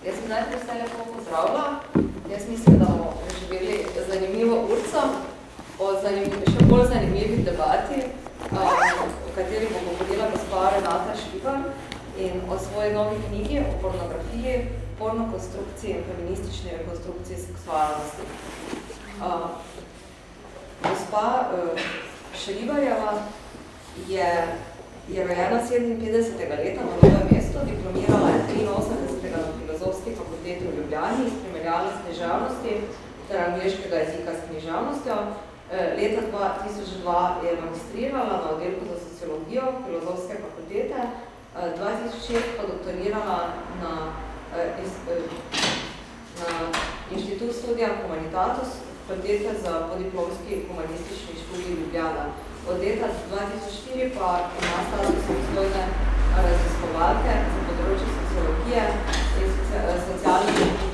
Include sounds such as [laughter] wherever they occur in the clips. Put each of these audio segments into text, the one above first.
Jaz sem najprej vse lepo pozdravila. Jaz mislim, da bomo živeli zanimivo urco o zanim, še bolj zanimivi debati, um, o kateri bo govorila gospa Renata Šliban in o svoji novi knjigi o pornografiji, pornokonstrukciji in feministični rekonstrukciji seksualnosti. Uh, gospa uh, Šribarjeva je, je rojena 57. leta na Novem mestu, diplomirala je 83. Ljubljani iz primerjalne knjižavnosti ter angliškega jezika s knjižavnostjo. Leta 2002 je magistrirala na oddelku za sociologijo filozofske fakultete, 2006 pa doktorirala na, na Inštitut studija Humanitatus, fakultete za podiplomski humanistični študij Ljubljana. Od leta 2004 pa ima status samostojne raziskovalke za področje sociologije in socialne in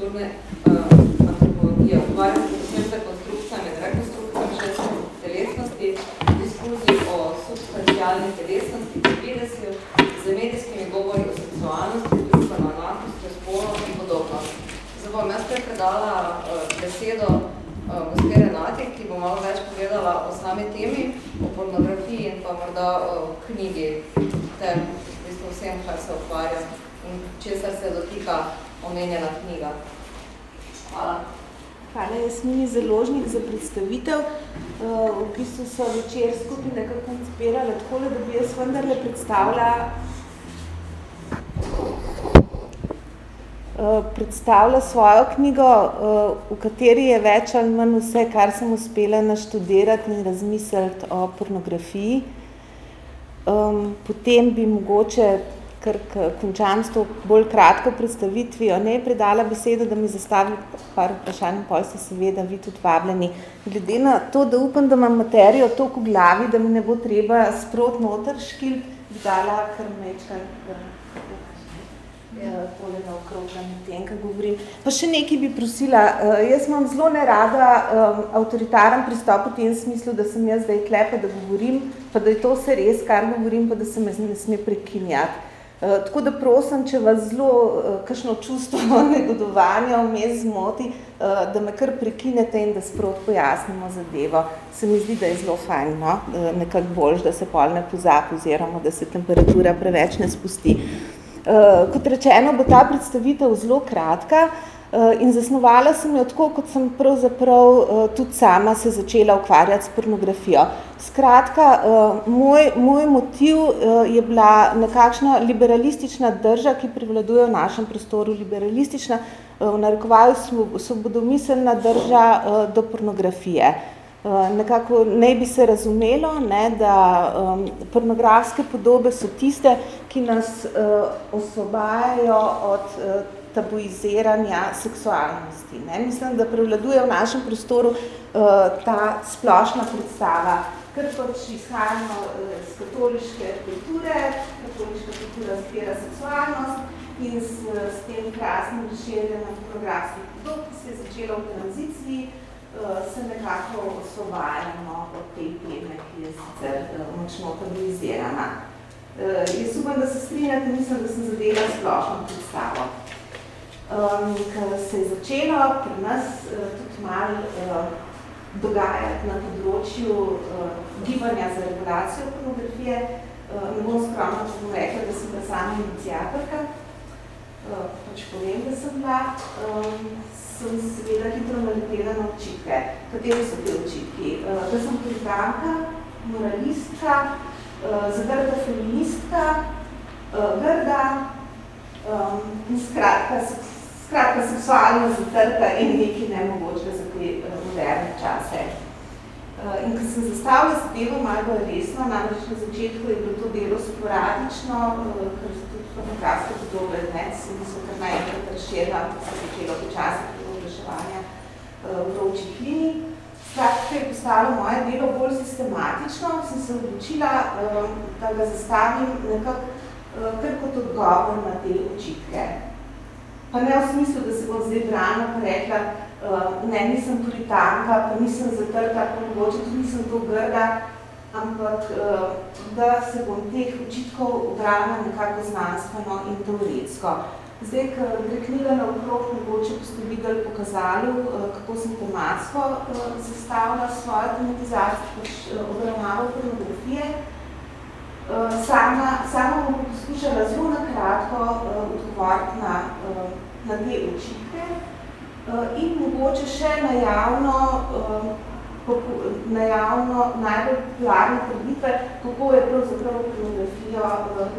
kulturne uh, antropologije. Ukvarja se predvsem z rekonstrukcijami in rekonstrukcijami ženske telesnosti, diskuzij o substancialni telesnosti, prividesju, z medijskimi govori o seksualnosti, družbeno enakosti, spolu in podobno. Zdaj bom jaz predala uh, besedo uh, gospe Renati, ki bo malo več povedala o sami temi, o pornografiji in pa morda o knjigi ter v bistvu vsem, kar se ukvarja in česar se dotika omenjena knjiga. Hvala. Hvala, jaz mi založnik za predstavitev. Uh, v bistvu so večer skupaj nekako koncipirali takole, da bi jaz vendarle predstavila Eh, predstavlja svojo knjigo, eh, v kateri je več ali manj vse, kar sem uspela naštudirati in razmisliti o pornografiji. Potem bi mogoče, ker končam s to bolj kratko predstavitvijo, ne predala besedo, da mi zastavi par vprašanj, pol ste seveda vi tudi vabljeni. Glede na to, da upam, da imam materijo toliko v glavi, da mi ne bo treba sprot noter škil, bi dala kar mečkaj tole na okrog, tem, kaj govorim. Pa še nekaj bi prosila, uh, jaz imam zelo nerada um, avtoritaren pristop v tem smislu, da sem jaz zdaj klepe, da govorim, pa da je to vse res, kar govorim, pa da se me ne sme prekinjati. Uh, tako da prosim, če vas zelo uh, kakšno čustvo [laughs] negodovanja vmes zmoti, uh, da me kar prekinete in da sprot pojasnimo zadevo. Se mi zdi, da je zelo fajn, no? nekako boljš, da se pol ne pozap oziroma da se temperatura preveč ne spusti. Kot rečeno, bo ta predstavitev zelo kratka in zasnovala sem jo tako, kot sem pravzaprav uh, tudi sama se začela ukvarjati s pornografijo. Skratka, uh, moj, moj motiv je bila nekakšna liberalistična drža, ki prevladuje v našem prostoru, liberalistična, v narekovaju svobodomiselna drža do pornografije. Eh, nekako ne bi se razumelo, ne, da um, pornografske podobe so tiste, ki nas uh, osvobajajo od uh, tabuiziranja seksualnosti. Ne. Mislim, da prevladuje v našem prostoru uh, ta splošna predstava, ker pač izhajamo iz katoliške kulture, katoliška kultura zbira seksualnost in s, s tem krasnim razširjenem pornografskih podob, ki se je začela v tranziciji, Eh, se nekako osvobajamo od te teme, ki je sicer eh, močno tabuizirana. Eh, jaz upam, da se strinjate, mislim, da sem zadela splošno predstavo. Um, ker se je začelo pri nas tudi malo dogajati na področju gibanja za regulacijo pornografije. Ne bom skromno, bom rekla, da sem pa sama inicijatorka. Pač povem, da sem bila. Um, sem seveda hitro naletela na očitke. Kateri so te očitki? Uh, da sem puritanka, moralistka, uh, zagrda feministka, uh, grda um, in skratka, skratka seksualno zatrta in nekaj nemogočega za te uh, moderne čase. Uh, in ko sem zastavila zadevo malo resno, namreč na začetku je bilo to delo sporadično, uh, ker so tudi fotografske podobe, ne, sem so kar najenkrat razširila, se začelo počasiti v vročih linij. Skratka, je postalo moje delo bolj sistematično, sem se odločila, da ga zastavim nekako kar kot odgovor na te očitke. Pa ne v smislu, da se bom zdaj brano pa rekla, uh, ne, nisem puritanka, pa nisem zatrta, pa mogoče tudi nisem to grda, ampak uh, da se bom teh očitkov obrala nekako znanstveno in teoretsko. Zdaj, ko gre knjiga na okrog, mogoče boste videli, pokazali, kako sem tematsko zastavila svojo tematizacijo, pač obravnavo pornografije. Sama, sama bom poskušala zelo na kratko odgovoriti na, na te očitke in mogoče še na javno na javno najbolj popularne trditve, kako je pravzaprav pornografijo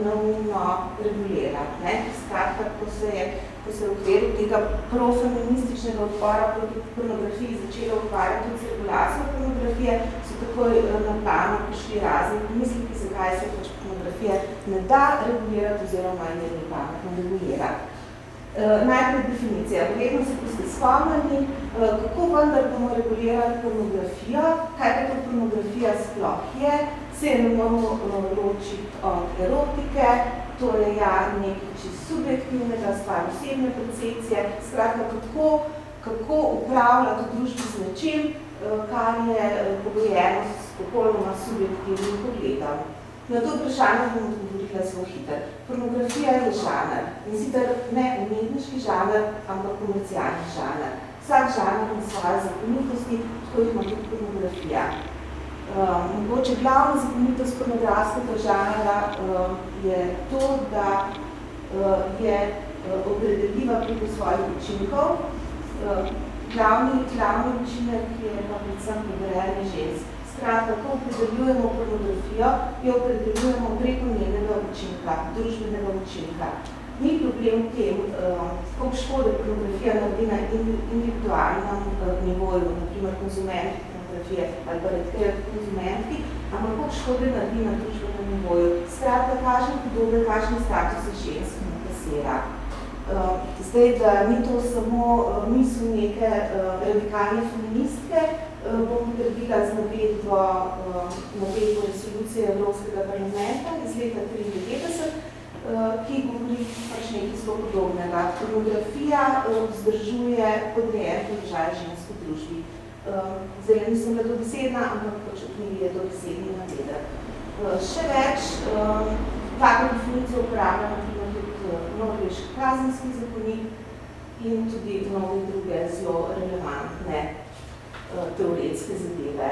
naumno regulirati. Ne? Skratka, ko se je ko se je v okviru tega profeminističnega odpora proti pornografiji začela ukvarjati tudi z regulacijo pornografije, so takoj na plano prišli razni pomisliki, zakaj se pač pornografije ne da regulirati oziroma je ne pametno regulirati. Uh, najprej definicija. Verjetno se boste spomnili, uh, kako vendar bomo regulirali pornografijo, kaj pa to pornografija sploh je, se je ne moramo uh, ločiti od erotike, torej ja, nekaj čist subjektivnega, stvar osebne percepcije, skratka, kako, kako upravljati v družbi z nečim, uh, kar je uh, pogojeno s popolnoma subjektivnim pogledom. Na to vprašanje bom odgovorila zelo hiter. Pornografija je žanr, in sicer ne umetniški žanr, ampak komercialni žanr. Vsak žanr ima svoje zakonitosti, tako ima tudi pornografija. Um, mogoče glavna zakonitost pornografskega žanra um, je to, da je uh, opredeljiva preko svojih učinkov. Uh, glavni, glavni učinek je pa predvsem podarjanje žensk. Skratka, ko opredeljujemo pornografijo, jo opredeljujemo preko njenega učinka, družbenega učinka. Ni problem v tem, koliko škode pornografija naredi na individualnem nivoju, naprimer konzumenti pornografije ali pa redkrat konzumenti, ampak koliko škode naredi na družbenem nivoju. Skratka, kažem podobe, kažem status žensk pasira. Uh, zdaj, da ni to samo uh, misl neke uh, radikalne feministke, bom potrdila z navedbo, navedbo resolucije Evropskega parlamenta iz leta 1993, uh, ki govori pač nekaj zelo podobnega. Pornografija uh, vzdržuje podrejen položaj žensk v družbi. Zdaj, nisem bila dobesedna, ampak pač v knjigi je dobesedni navedek. Še več, tako definicijo uporablja naprimer tudi norveški kazenski zakonik in tudi mnoge druge zelo relevantne teoretske zadeve.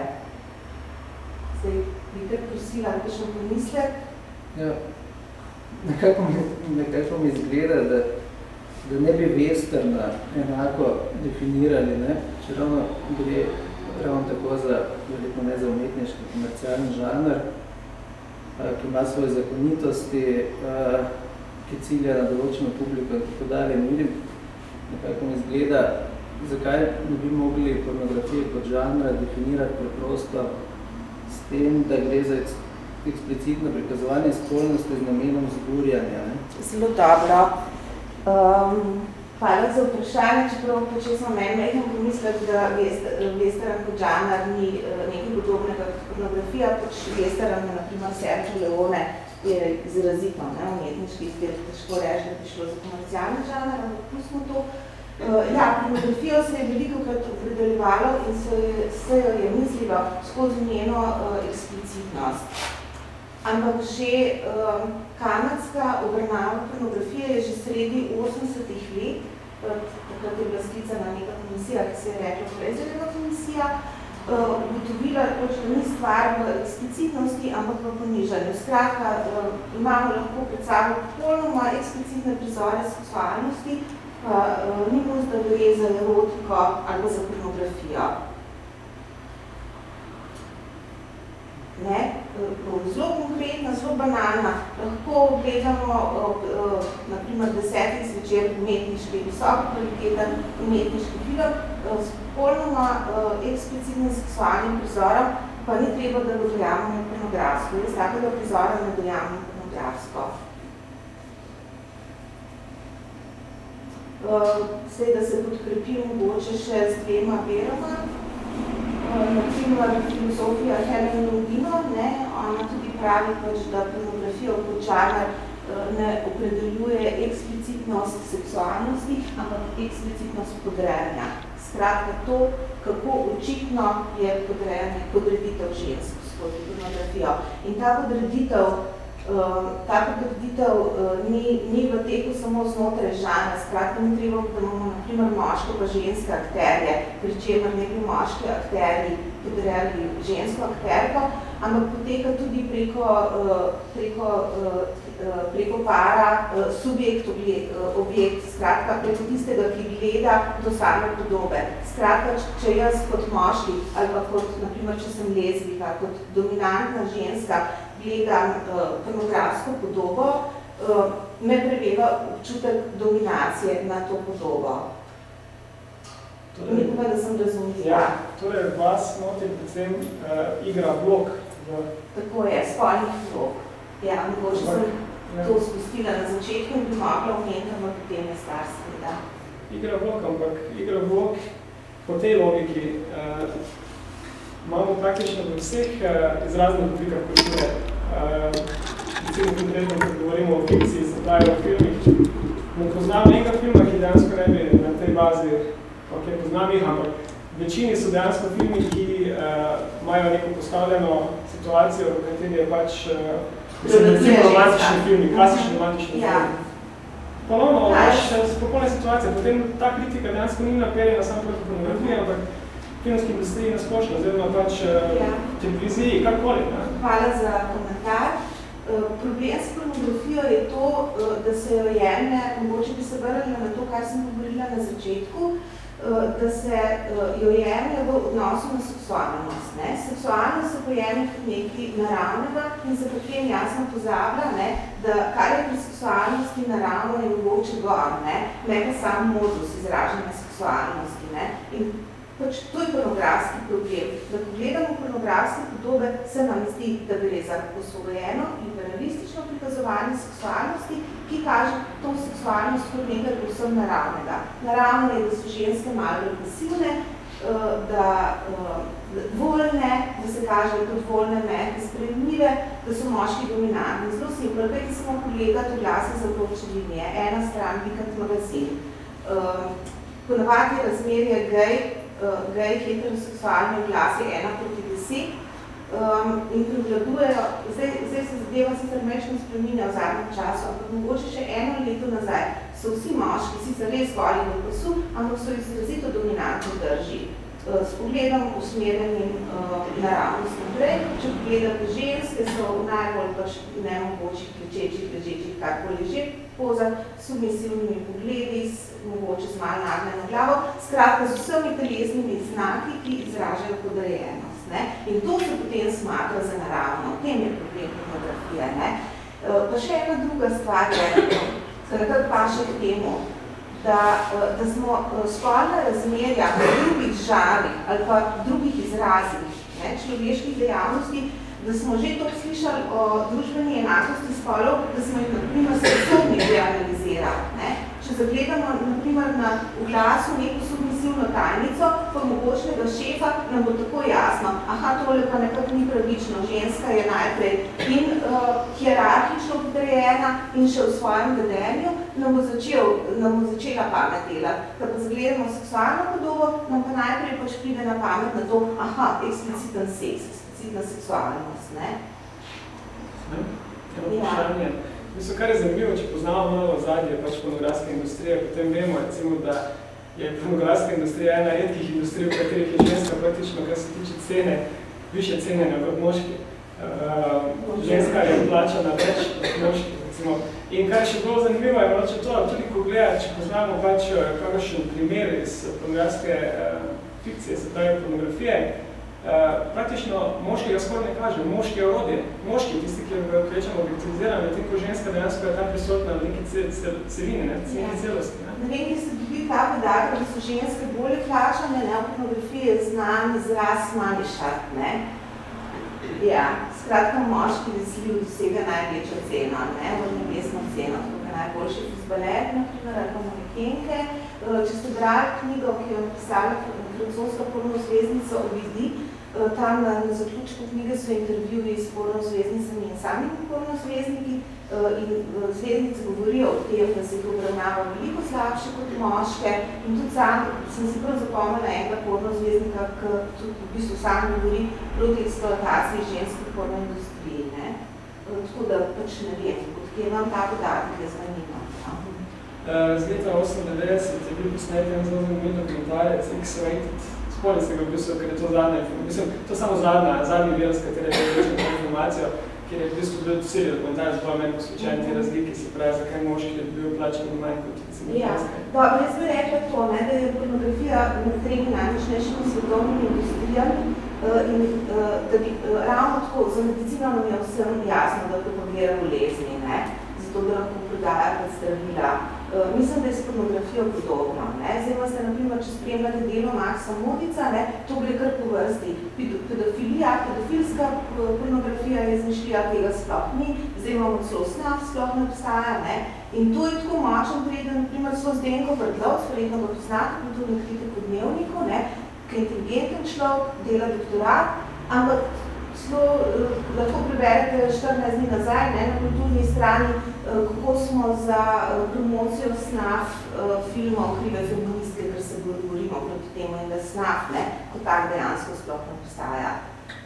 Zdaj, bi kar prosila, kakšno pomislek? Ja, nekako mi, nekako mi izgleda, da, da ne bi westerna enako definirali, ne? če ravno gre ravno tako za, veliko ne za umetniški komercialni žanr, ki ima svoje zakonitosti, ki cilja na določeno publiko in tako dalje. Ne vidim, nekako mi izgleda, zakaj ne bi mogli pornografije kot žanra definirati preprosto s tem, da gre za eksplicitno prikazovanje spolnosti z namenom zgurjanja. Ne? Zelo dobro. Um, hvala za vprašanje, čeprav pač jaz imam meni nekaj pomislek, da western kot žanr ni uh, nekaj podobnega kot pornografija, pač western, naprimer Sergio Leone, je izrazito, ne, umetniški izbir, težko reči, da bi šlo za komercialni žanr, ampak pustimo to. Uh, ja, pornografijo se je veliko krat opredeljevalo in se, se jo je mislilo skozi njeno uh, eksplicitnost. Ampak že uh, kanadska obravnava pornografije je že sredi 80-ih let, takrat je bila sklicana neka komisija, ki se je rekla Frezerjeva komisija, uh, ugotovila, da ni stvar v eksplicitnosti, ampak v ponižanju. Skratka, uh, imamo lahko pred sabo popolnoma eksplicitne prizore seksualnosti, pa uh, ni možno, da gre za erotiko ali za pornografijo. Ne? Zelo konkretna, zelo banalna. Lahko gledamo uh, naprimer desetih zvečer umetniški, visoko kvaliteten umetniški film uh, s popolnoma uh, eksplicitnim seksualnim prizorom, pa ni treba, da ga dojamemo pornografsko. Jaz takega prizora ne dojamem pornografsko. Zdaj, da se podkrepim mogoče še z dvema veroma. Naprimer, filozofija Helen Longino, ne, ona tudi pravi, pač, da pornografijo kot žanr ne opredeljuje eksplicitnost seksualnosti, ampak eksplicitnost podrejanja. Skratka to, kako očitno je podrejanje, podreditev žensk skozi pornografijo. In ta podreditev ta potrditev ni, ni v teku samo znotraj žana, skratka ni treba, da imamo na primer moške pa ženske akterje, pri čemer ne bi moški akterji podrejali žensko akterko, ampak poteka tudi preko, preko, preko para subjekt, objekt, skratka preko tistega, ki gleda do same podobe. Skratka, če jaz kot moški ali pa kot, na primer, če sem lezbika, kot dominantna ženska, gledam uh, pornografsko podobo, uh, me preveva občutek dominacije na to podobo. Torej, pa, da sem razumela. Ja, torej vas moti predvsem uh, igra vlog. V... Tako je, spolnih vlog. Ja, mogoče sem ja. to spustila na začetku in bi mogla omeniti, ampak potem je star seveda. Igra vlog, ampak igra vlog po tej logiki uh, imamo praktično v vseh uh, izraznih oblikah kulture. Uh, recimo konkretno, ko govorimo o fikciji, se pravi o filmih. Ne poznam enega filma, ki dejansko ne bi na tej bazi, ok, poznam jih, ampak večini so dejansko filmi, ki uh, imajo neko postavljeno situacijo, v kateri je pač uh, recimo romantični filmi, klasični romantični ja. filmi. Ponovno, imaš popolne situacije, potem ta kritika dejansko ni naperjena samo proti pornografiji, ampak filmski industriji nasplošno, oziroma pač eh, ja. televiziji, karkoli. Ne? Hvala za komentar. Eh, problem s pornografijo je to, eh, da se jo jemne, mogoče bi se vrnila na to, kar sem govorila na začetku, da se jo jemne v odnosu na seksualnost. Ne? Seksualnost se pojemne kot nekaj naravnega in se potem jasno pozabla, ne? da kar je pri seksualnosti naravno je mogoče gor, ne, ne pa sam modus izražanja seksualnosti. Ne? In Pač to je pornografski problem. Da ko gledamo pornografske podobe, se nam zdi, da gre za osvobojeno in realistično prikazovanje seksualnosti, ki kaže to seksualnost kot nekaj povsem naravnega. Naravno je, da so ženske malo represivne, eh, da eh, voljne, da se kaže kot voljne mehke, spremljive, da so moški dominantni. Zelo simpel, kajti samo pogledati v glase za obroče linije. Ena stran, Weekend magazin. Eh, ponavadi je razmerje gej, uh, gej heteroseksualni glasi ena proti deset um, in prevladujejo, zdaj, zdaj se zadeva sicer mečno spreminja v zadnjem času, ampak mogoče še eno leto nazaj so vsi moški, sicer res goli v pasu, ampak so izrazito dominantno drži s pogledom usmerjenim uh, naravnost naprej. Če pogledate ženske, so v najbolj pač nemogočih, klečečih, ležečih, karkoli že poza, submisivnimi pogledi, s mogoče z malo nagnjeno glavo, skratka z vsemi telesnimi znaki, ki izražajo podrejenost. Ne? In to se potem smatra za naravno. Tem je problem pornografije. Eh, pa še ena druga stvar je, nekaj pa še k temu, da, eh, da smo eh, spolna razmerja v drugih žarih ali pa drugih izrazih ne, človeških dejavnosti, da smo že to slišali o družbeni enakosti spolov, da smo jih na primer sposobni reanalizirati. Če zagledamo naprimer na oglasu neko submisivno tajnico, pa mogočnega šefa, nam bo tako jasno, aha, tole pa nekako ni pravično, ženska je najprej in uh, hierarhično podrejena in še v svojem vedenju, nam bo, začel, nam bo začela pamet delati. Da pa zagledamo seksualno podobo, nam pa najprej pač pride na pamet na to, aha, ekspliciten seks, eksplicitna seksualnost. Ne? Ne, ja. Mislim, kar je zanimivo, če poznamo malo zadnje pač pornografske industrije, potem vemo, recimo, da je pornografska industrija ena redkih industrij, v katerih je ženska praktično, kar se tiče cene, više cene kot moški. Uh, ženska je plačana več kot moški, recimo. In kar je še bilo zanimivo, je če to, tudi ko gleda, če poznamo pač eh, kakšen primer iz pornografske uh, fikcije, se pravi pornografije, praktično moškega skoraj ne kaže, moški je orodje, moški, tisti, ki je kvečemo objektiviziran, je tako ženska dejansko je tam prisotna v neki celini, ne, celini ja. celosti. Ne, ne vem, ki se dobi ta podatek, da so ženske bolje plačane, ne, v pornografiji je znan izraz mali šart, ne. Ja, skratka, moški veseljiv dosega največjo ceno, ne, v nebesno ceno, tako je najboljši fuzbaler, naprimer, ali pa manekenke. Eh, če ste brali knjigo, ki jo je pisala francoska pornozvezdnica Ovidi, Eh, tam na, na zaključku knjige so intervjuji s pornozvezdnicami in samimi pornozvezdniki eh, in eh, zvezdnice govorijo o tem, da se jih obravnava veliko slabše kot moške in tudi sam sem si prav zapomnila enega pornozvezdnika, ki tudi v bistvu sam govori proti eksploataciji ženske pornoindustriji. Ne? tako da pač ne vem, odkje imam ta podatek, jaz ga nimam. Z leta 98 je bil posnet en zelo zanimiv dokumentarec X-Rated, spomnim se ga v bistvu, ker je to zadnja, mislim, to samo zadnja, zadnji vir, s katere je večer informacijo, kjer je v bistvu bil celi dokumentarec, pa meni posvečen te razlike, se pravi, zakaj moški je bil plačen manj kot recimo Ja, dobro, jaz bi rekla to, ne, da je pornografija med tremi najmočnejšimi svetovnimi industrijami uh, in uh, da bi uh, ravno tako, za medicino nam je vsem jasno, da propagira bolezni, ne, zato da lahko prodaja zdravila. Uh, mislim, da je s pornografijo podobno. Ne. Zdaj imate, na primer, če spremljate delo Maxa Modica, ne, to gre kar po vrsti. Pedofilija, pedofilska pornografija je izmišljija, tega sploh ni. Zdaj imamo celo snap, sploh ne obstaja. Ne. In to je tako močen preden, na primer, so Zdenko Brdlov, verjetno ga poznate, kulturni kritik v dnevniku, ne, ki je inteligenten človek, dela doktorat, ampak celo eh, lahko preberete 14 dni nazaj ne, na kulturni strani, eh, kako smo za eh, promocijo SNAF eh, filmov krive feministke, ker se govorimo proti temu in da SNAF ne, kot tak dejansko sploh ne obstaja.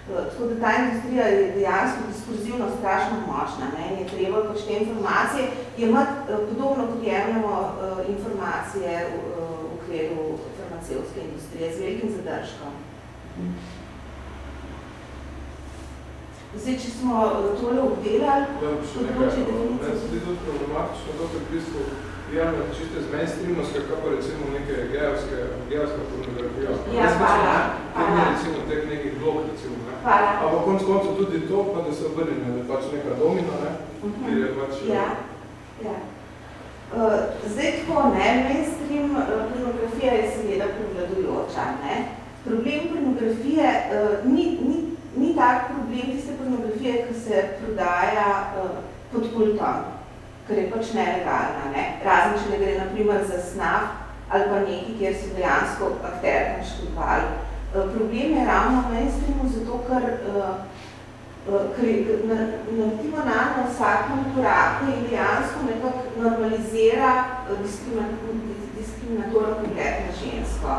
Eh, Tako da ta industrija je dejansko diskurzivno strašno močna ne? in je treba pač te informacije imati eh, podobno kot jemljamo informacije v, okviru farmacevtske industrije z velikim zadržkom. Zdaj, če smo eh, tole obdelali, področje definicije. Meni se zdi tudi problematično ker v bistvu prijavljamo čiste z mainstreamovske, kako recimo neke gejovske, gejovska pornografija. Ja, hvala, hvala. recimo teh nekih blog, recimo. Ne? Hvala. Ampak konc koncu tudi to, pa da se obrnemo, da je pač neka domina, ne? Mhm. Kjer je pač... Ja, ja. Uh, zdaj tako, ne, mainstream uh, pornografija je seveda prevladujoča, ne. Problem pornografije uh, ni, ni, ni tak problem tiste pornografije, ki se prodaja uh, pod pultom, ker je pač nelegalna, ne. Razen, če ne gre na primer za snaf ali pa neki, kjer so dejansko akterjem škodovali. Uh, problem je ravno v mainstreamu zato, ker uh, ker je- na- naletimo na na vsakem koraku in dejansko nekako normalizira eh, diskrimina- diskriminatoren pogled na žensko.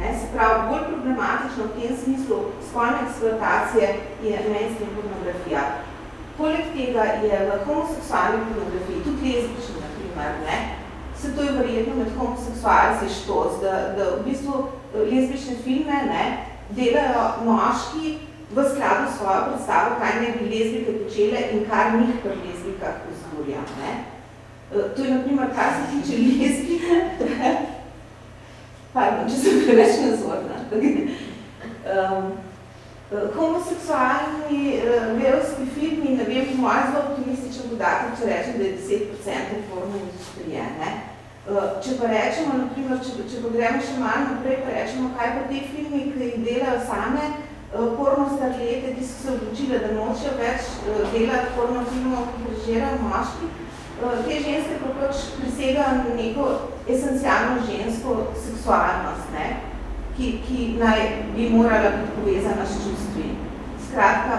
Ne, se pravi, bolj problematično v tem smislu spolne eksploatacije je mainstream pornografija. Poleg tega je v homoseksualni pornografiji, tudi lezbični, na primer, ne, se to je verjetno med homoseksualci štos, da, da v bistvu eh, lezbične filme ne, delajo moški v skladu s svojo predstavo, kaj ne bi lezbike počele in kar njih pri lezbikah vzgurja. Ne? Eh, To je, na primer, kar se tiče [laughs] lezbike, pardon, če sem preveč nazorna. um, eh, homoseksualni uh, verski filmi, ne vem, po mojem zelo optimističen podatek, če rečem, da je 10% porno industrije. Ne? Uh, če pa rečemo, naprimer, če, če pa gremo še malo naprej, pa rečemo, kaj pa te filmi, ki jih delajo same, uh, porno starlete, ki so se odločile, da nočejo več uh, delati porno filmov, ki režirajo moški, te ženske pa pač prisegajo neko esencialno žensko seksualnost, ne? Ki, ki naj bi morala biti povezana s čustvi. Skratka,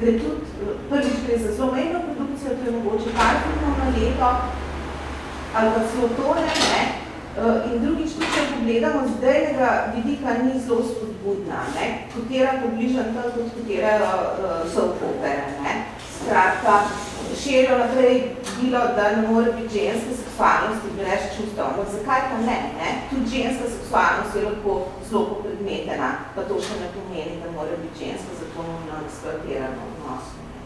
gre tudi, uh, prvič gre za zelo mejno produkcijo, to je mogoče par filmov na leto, ali pa celo tole, ne? Uh, In drugič, tudi če pogledamo z zdajnega vidika, ni zelo spodbudna, ne? Kotera približno tako, kot koterajo uh, soap opere, ne? Skratka, širijo naprej bilo, da ne more biti ženske seksualnosti brez čustev. Ampak zakaj pa ne, ne? Tudi ženska seksualnost je lahko zelo popredmetena, pa to še ne pomeni, da mora biti ženska zato v odnosu. ne.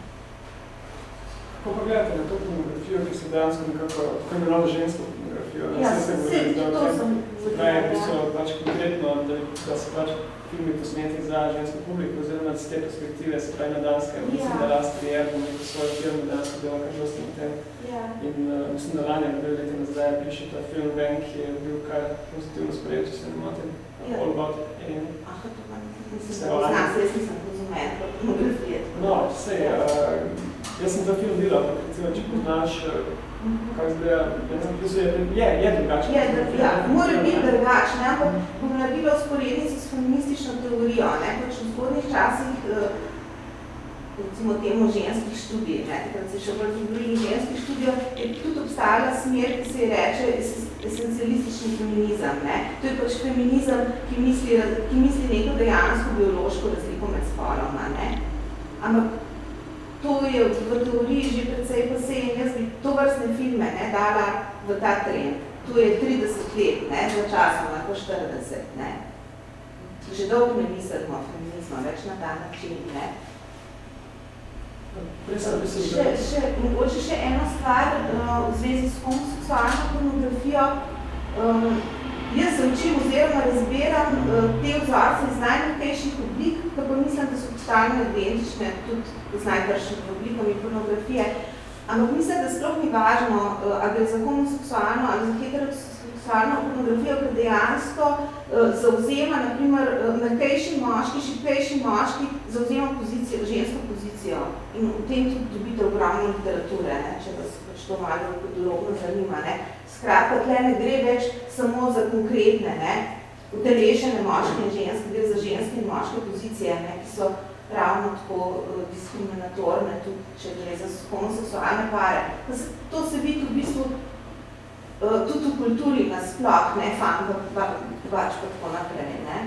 Ko pa gledate na to pornografijo, ki se dejansko nekako, tako imenovano žensko pornografijo, ne, Ja, se se- da to sem se pravi, v videla, bistvu ja. pač konkretno, da, da se pač filmi posneti za žensko publiko, oziroma z te perspektive, se pravi na Danskem, Ja. mislim, da Last Trier bo neko svoj film, dejansko delo kar dosti na tem. Ja. In uh, mislim, da lani, dve leti nazaj, prišel ta film ven, ki je bil kar pozitivno sprejet, če se ne motim, Ja. All About In. Aha, to pa nisem Se lani- jaz nisem tako No, sej, uh, jaz sem ta film videl, ampak recimo, če poznaš, uh, kako izgleda, jaz sem pisal, je, je, je drugače. Je, ja, mora biti drugačne, ampak bom naredila usporednico s feministično teorijo, ne, pač v zgodnjih časih, eh, recimo temu ženskih študij, ne, takrat se še bolj govorili ženskih študijo, je tudi obstajala smer, ki se reče es- esencialistični feminizem, ne. To je pač feminizem, ki misli, ki misli neko dejansko biološko razliko med spoloma, ne. Ampak to je v teoriji že precej in jaz bi to vrstne filme ne, dala v ta trend. To je 30 let, ne, za časom, lahko 40, ne. Že dolgo ne mislimo feminizma, več na ta način, ne. Še, še, mogoče še ena stvar uh, v zvezi s homoseksualno pornografijo. Um, jaz se učim oziroma razberam uh, te vzorce iz najnotejših oblik, kako mislim, da so totalno identične tudi z najbršimi oblikami pornografije. Ampak mislim, da sploh ni važno, uh, ali gre za homoseksualno ali za heteroseksualno pornografijo, ker dejansko uh, zauzema, naprimer, uh, mrkejši moški, šipejši moški, zauzema pozicijo, žensko pozicijo. In v tem tudi dobite ogromno literature, ne, če vas pač to malo podrobno zanima. Ne. Skratka, tle ne gre več samo za konkretne, ne, utelešene moške in ženske, gre za ženske in moške pozicije, ne, ki so ravno tako uh, diskriminatorne, tudi če gre za homoseksualne pare. To se vidi v bistvu uh, tudi v kulturi nasploh, ne, fan, pač pa tako naprej, ne.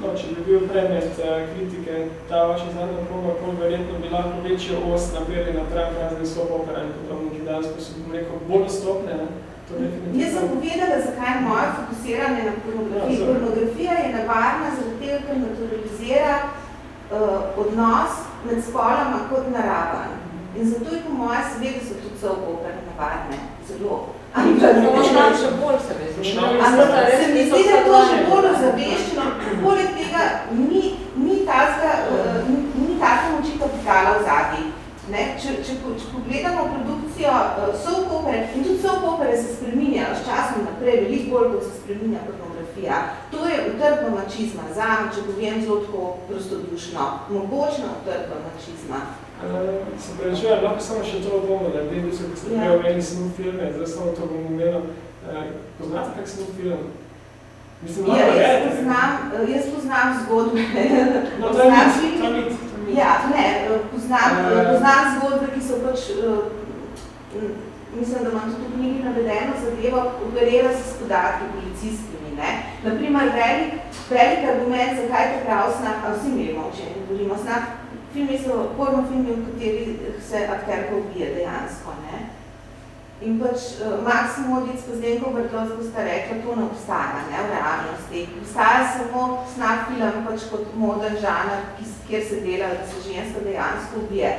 No, če bi bil predmet uh, kritike, ta vaša zadnja proba, pol verjetno bi lahko večjo os napeli na trajno razne slop opera in podobno, ki danes pa so, rekel, bolj dostopne, ne? To Jaz sem povedala, zakaj je moje fokusiranje na pornografiji. Ja, Pornografija je nevarna zaradi tega, ker naturalizira uh, odnos med spoloma kot naravan. In zato je po moje seveda so tudi opere nevarne, zelo. Ampak še bolj se mi zdi. Se mi zdi, da to že bolj ozaveščeno. Poleg tega ni, ni tazga, uh, ni, ni tako moči kapitala v zadnji. Ne? Če, če, če pogledamo produkcijo uh, soap opere, in tudi soap opere se spreminjajo s časom naprej, veliko bolj, kot se spreminja pornografija. To je utrpno mačizma, zame, če povem zelo tako prostodušno, mogočno utrpno mačizma. Se prečujem, lahko samo še to bomo naredili, kot ste ja. imeli samo filme, zdaj samo to bomo imeli. Eh, poznate kak samo film? Mislim, ja, jaz, poznam, eh, jaz poznam zgodbe. No, to je mit, to je mit. Ja, ne, eh, poznam, uh, poznam zgodbe, ki so pač, uh, mislim, da imam tudi v knjigi navedeno zadevo, operira se s podatki policijskimi. Ne? Naprimer, velik, velik argument, zakaj je prav snak, a vsi imamo, če ne govorimo, snak filmi so porno filmi, v kateri se akterka ubije dejansko. Ne? In pač uh, Max Modic, pa zdaj, ko vrtlost boste rekla, to ne obstaja ne, v realnosti. Obstaja samo snak film pač kot moden žanr, kjer se dela, da se ženska dejansko ubije.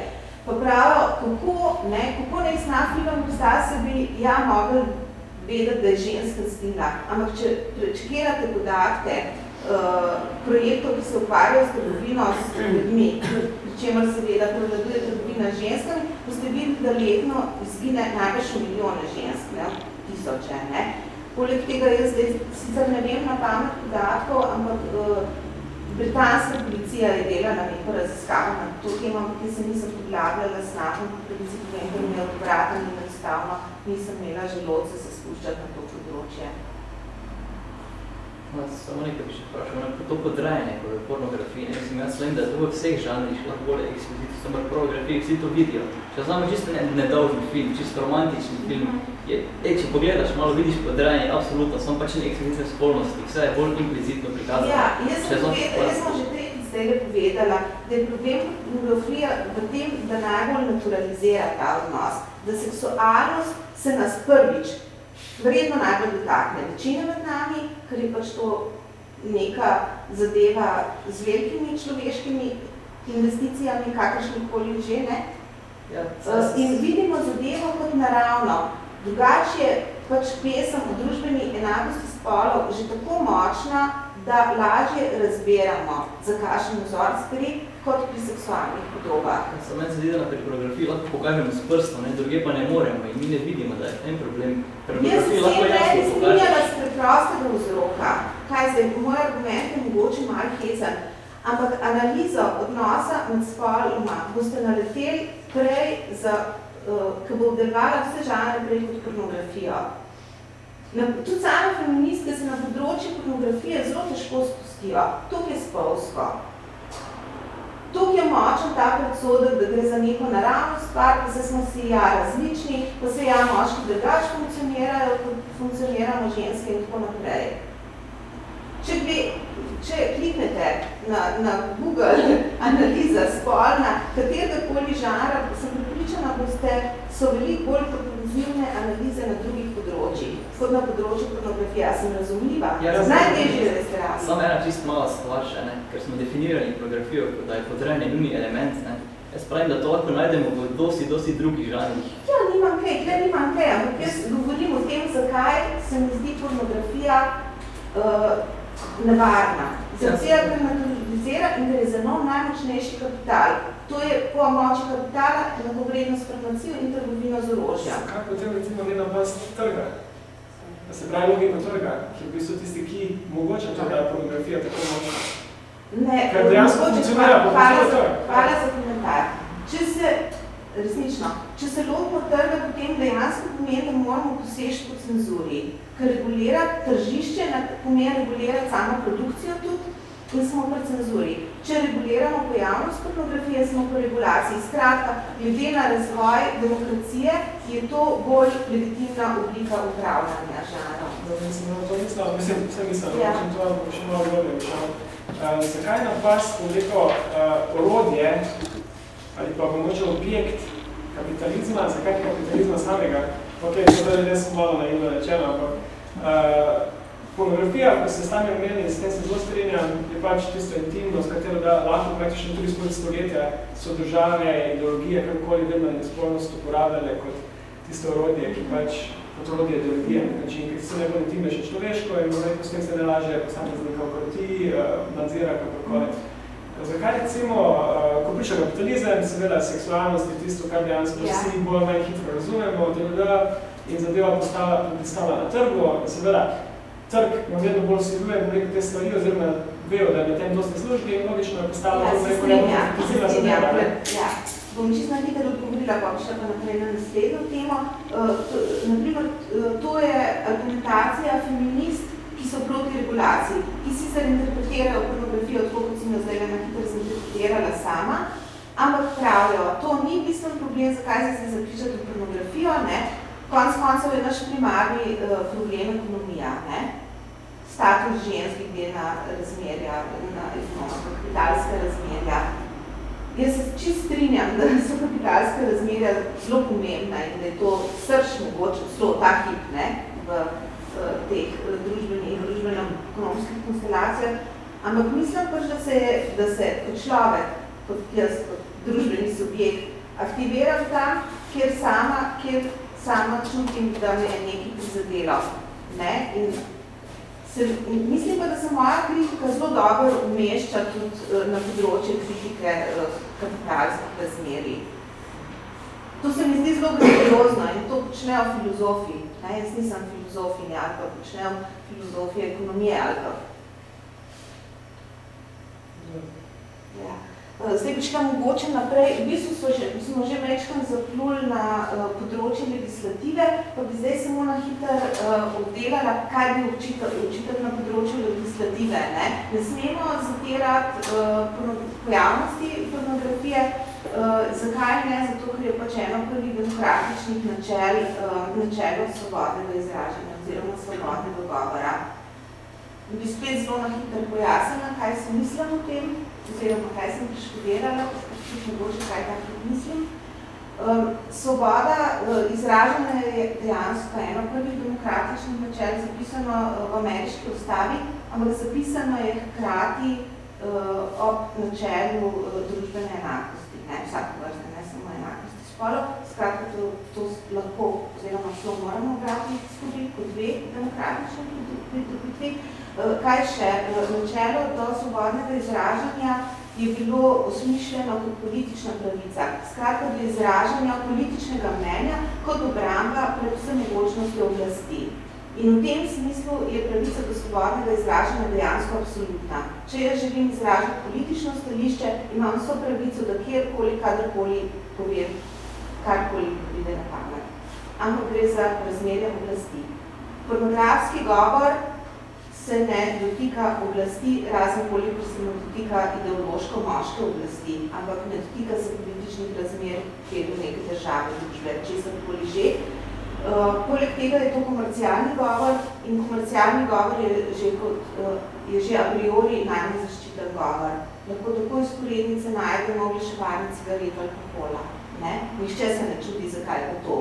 Pa pravijo, kako, ne, kako ne snak film obstaja, se bi ja mogli vedeti, da je ženska stila. Ampak če prečkerate podatke uh, projektov, ki se ukvarjajo s trgovino s ljudmi, čemer seveda prevladuje trgovina ženskami, boste videli, da letno izgine največ milijone žensk, ne, tisoče. Ne. Poleg tega jaz zdaj sicer ne vem na pamet podatkov, ampak uh, britanska policija je delala neko raziskavo na to temo, jaz se nisem poglabljala s napom, da bi si povem, da mi je odvratan in enostavno nisem imela želodce se na to področje. No, samo nekaj bi še vprašal, na to podrajanje, ko je pornografija, ne mislim, jaz vem, da to v vseh žanrih lahko bolje ekspoziti, samo pornografiji, vsi to vidijo. Če znamo čisto nedolžni film, čisto romantični film, je, ej, če pogledaš, malo vidiš podrajanje, absolutno, samo pač ne ekspozitne spolnosti, vse je bolj implicitno prikazano. Ja, jaz sem, povedala, jaz sem že tretji zdaj povedala, da je problem pornografija v tem, da najbolj naturalizira ta odnos, da seksualnost se nas prvič verjetno najbolj dotakne večine med nami, ker je pač to neka zadeva z velikimi človeškimi investicijami, kakršnih koli že, ne? Ja, uh, in vidimo zadevo kot naravno. Drugače je pač pesem o družbeni enakosti spolov že tako močna, da lažje razberamo, za kakšen vzor gre, kot pri seksualnih podobah. Samo meni se zdi, da pri pornografiji lahko pokažemo s prstom, ne, druge pa ne moremo in mi ne vidimo, da je en problem. Jaz se lahko jasno pokažemo. Jaz se preprostega vzroka. Kaj zdaj, moj argument je mogoče malo hecen, ampak analizo odnosa med spoloma boste naleteli prej, za, uh, ko bo obdelovala vse žanre prej kot pornografijo. Na, tudi same feministke se na področju pornografije zelo težko spustijo. Tukaj je spolsko. Tukaj je močen ta predsodek, da gre za neko naravno stvar, pa se smo si ja različni, pa se ja moški drugač funkcionirajo, funkcioniramo ženske in tako naprej. Če, bi, če kliknete na, na Google [laughs] analiza spolna, katerega koli žanra, sem pripričana, boste, so veliko bolj propozivne analize na drugih področjih, kot na področju pornografije. Ja, sem razumljiva. Ja, Najtežje razdravi. Samo ena čist mala stvar še, ne? ker smo definirali pornografijo, da je podrejanje nuni element. Ne? Jaz pravim, da to lahko najdemo v dosti, dosti drugih žanrih. Ja, nimam kaj, tle nimam kaj, ampak jaz govorim o tem, zakaj se mi zdi pornografija uh, nevarna. Ker naturalizira in je za nov najmočnejši kapital. To je po moči kapitala, enakovrednost farmacijo in trgovino z orožja. Kaj potem recimo ne napast trga? Da se pravi logika trga, ki je v bistvu tisti, ki mogoče to, da pornografija tako močna. Ne, Ker dejansko funkcionira, hvala, za, hvala za komentar. Če se, resnično, če se lotimo trga, potem dejansko pomeni, da moramo poseči po cenzuri. Ker regulirati tržišče pomeni regulirati samo produkcijo tudi in smo pri cenzuri. Če reguliramo pojavnost pornografije, smo po regulaciji. Skratka, glede na razvoj demokracije je to bolj legitimna oblika upravljanja žanrov. Da, mislim, no, to mislim, mislim, vse mislim, Ja. ja. to bo še malo bolje vprašal. Uh, zakaj na vas neko uh, orodje ali pa mogoče objekt kapitalizma, zakaj kapitalizma samega? Ok, to je res malo naivno rečeno, ampak uh, pornografija, ko se stane omeni, s tem se zelo strinjam, je pač tisto intimno, s katero da lahko praktično tudi skozi stoletja so države, ideologije, kakoli vedno je spolnost uporabljale kot tisto orodje, ki pač kot orodje ideologije na način, ki se najbolj intimnejše človeško in verjetno s tem se ne laže posameznika okroti, uh, nadzira kakorkoli. Zakaj recimo, uh, ko priča kapitalizem, seveda seksualnost je tisto, kar dejansko Ja. vsi bolj manj hitro razumemo, da in zadeva postala predstavlja na trgu, seveda trg nam vedno bolj vsebuje rekel, te stvari, oziroma vejo, da je na tem dosti službi in logično je postala Ja, se se komplicirana strinjam. zadeva. ne. Ja. Bom čisto na hitro odgovorila, pa šla pa naprej na naslednjo temo. Uh, to, naprimer, uh, to je argumentacija feminist, ki so proti regulaciji, ki sicer interpretirajo pornografijo tako, kot sem jo zdaj na hitro zinterpretirala sama, ampak pravijo, to ni bistven problem, zakaj se se zapričati v pornografijo, ne? Konc koncev je naš primarni uh, problem ekonomija, ne? Status žensk glede na razmerja, na kapitalska razmerja. Jaz se čist strinjam, da so kapitalska razmerja zelo pomembna in da je to srč mogoče celo ta hip ne, v eh, teh eh, družbenih, družbeno-ekonomskih konstelacijah, ampak mislim pač, da se, da se kot človek, kot jaz, kot družbeni subjekt, aktiviram tam, kjer sama, kjer sama čutim, da me je nekaj prizadelo. Ne? In se, mislim pa, da se moja kritika zelo dobro umešča tudi eh, na področje kritike eh, kapitalskih razmerij. To se mi zdi zelo grandiozno in to počnejo filozofi. Ne? Jaz nisem filozofinja ali pa počnejo filozofije ekonomije ali pa. Ja. Eh, Zdaj, če nam mogoče naprej, v bistvu so že, smo že večkrat zapluli na uh, področje legislative, pa bi zdaj samo na hiter uh, obdelala, kaj bi učitelj, učitelj na področju legislative. Ne, ne smemo zatirati uh, pojavnosti pornografije, uh, zakaj ne? Zato, ker je pač eno prvih demokratičnih načel, uh, načelo svobodnega izražanja oziroma svobodnega govora. Bi spet zelo na hitro pojasnila, kaj si mislim o tem, oziroma kaj sem preštudirala, tudi mogoče kaj tako mislim. Um, svoboda uh, izražanja je dejansko eno prvih demokratičnih načel, zapisano uh, v ameriški ustavi, ampak zapisano je hkrati uh, ob načelu uh, družbene enakosti, ne vsako vrste, ne samo enakosti spolov. Skratka, to, to lahko oziroma šlo moramo brati skupaj kot dve demokratične pridobitvi. Uh, kaj še? Uh, načelo do svobodnega izražanja je bilo osmišljeno kot politična pravica, skratka do izražanja političnega mnenja kot obramba predvsem mogočnosti oblasti. In v tem smislu je pravica do svobodnega izražanja dejansko absolutna. Če jaz želim izražati politično stališče, imam vso pravico, da kjerkoli, kadarkoli povem, karkoli pride na pamet. Ampak gre za razmerje oblasti. Pornografski govor se ne dotika oblasti, razen koliko se ne dotika ideološko moške oblasti, ampak ne dotika se političnih razmer, kjer v neke države družbe, česar koli že. Uh, poleg tega je to komercialni govor in komercialni govor je že, kot, uh, je že a priori najmanj zaščiten govor. Lahko tako iz korednice najdemo oglaševanje cigaret alkohola. Ne? Nišče se ne čudi, zakaj je to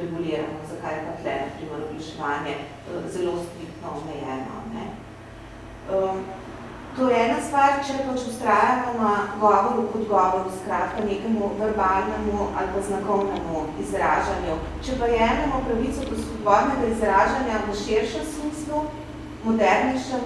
regulirano, zakaj je pa tle, na primer, oglaševanje uh, zelo striktno omejeno. Ne? Um, To je ena stvar, če pač ustrajamo na govoru kot govoru, skratka nekemu verbalnemu ali pa znakovnemu izražanju. Če pa jemljamo pravico do svobodnega izražanja v širšem smislu, modernejšem,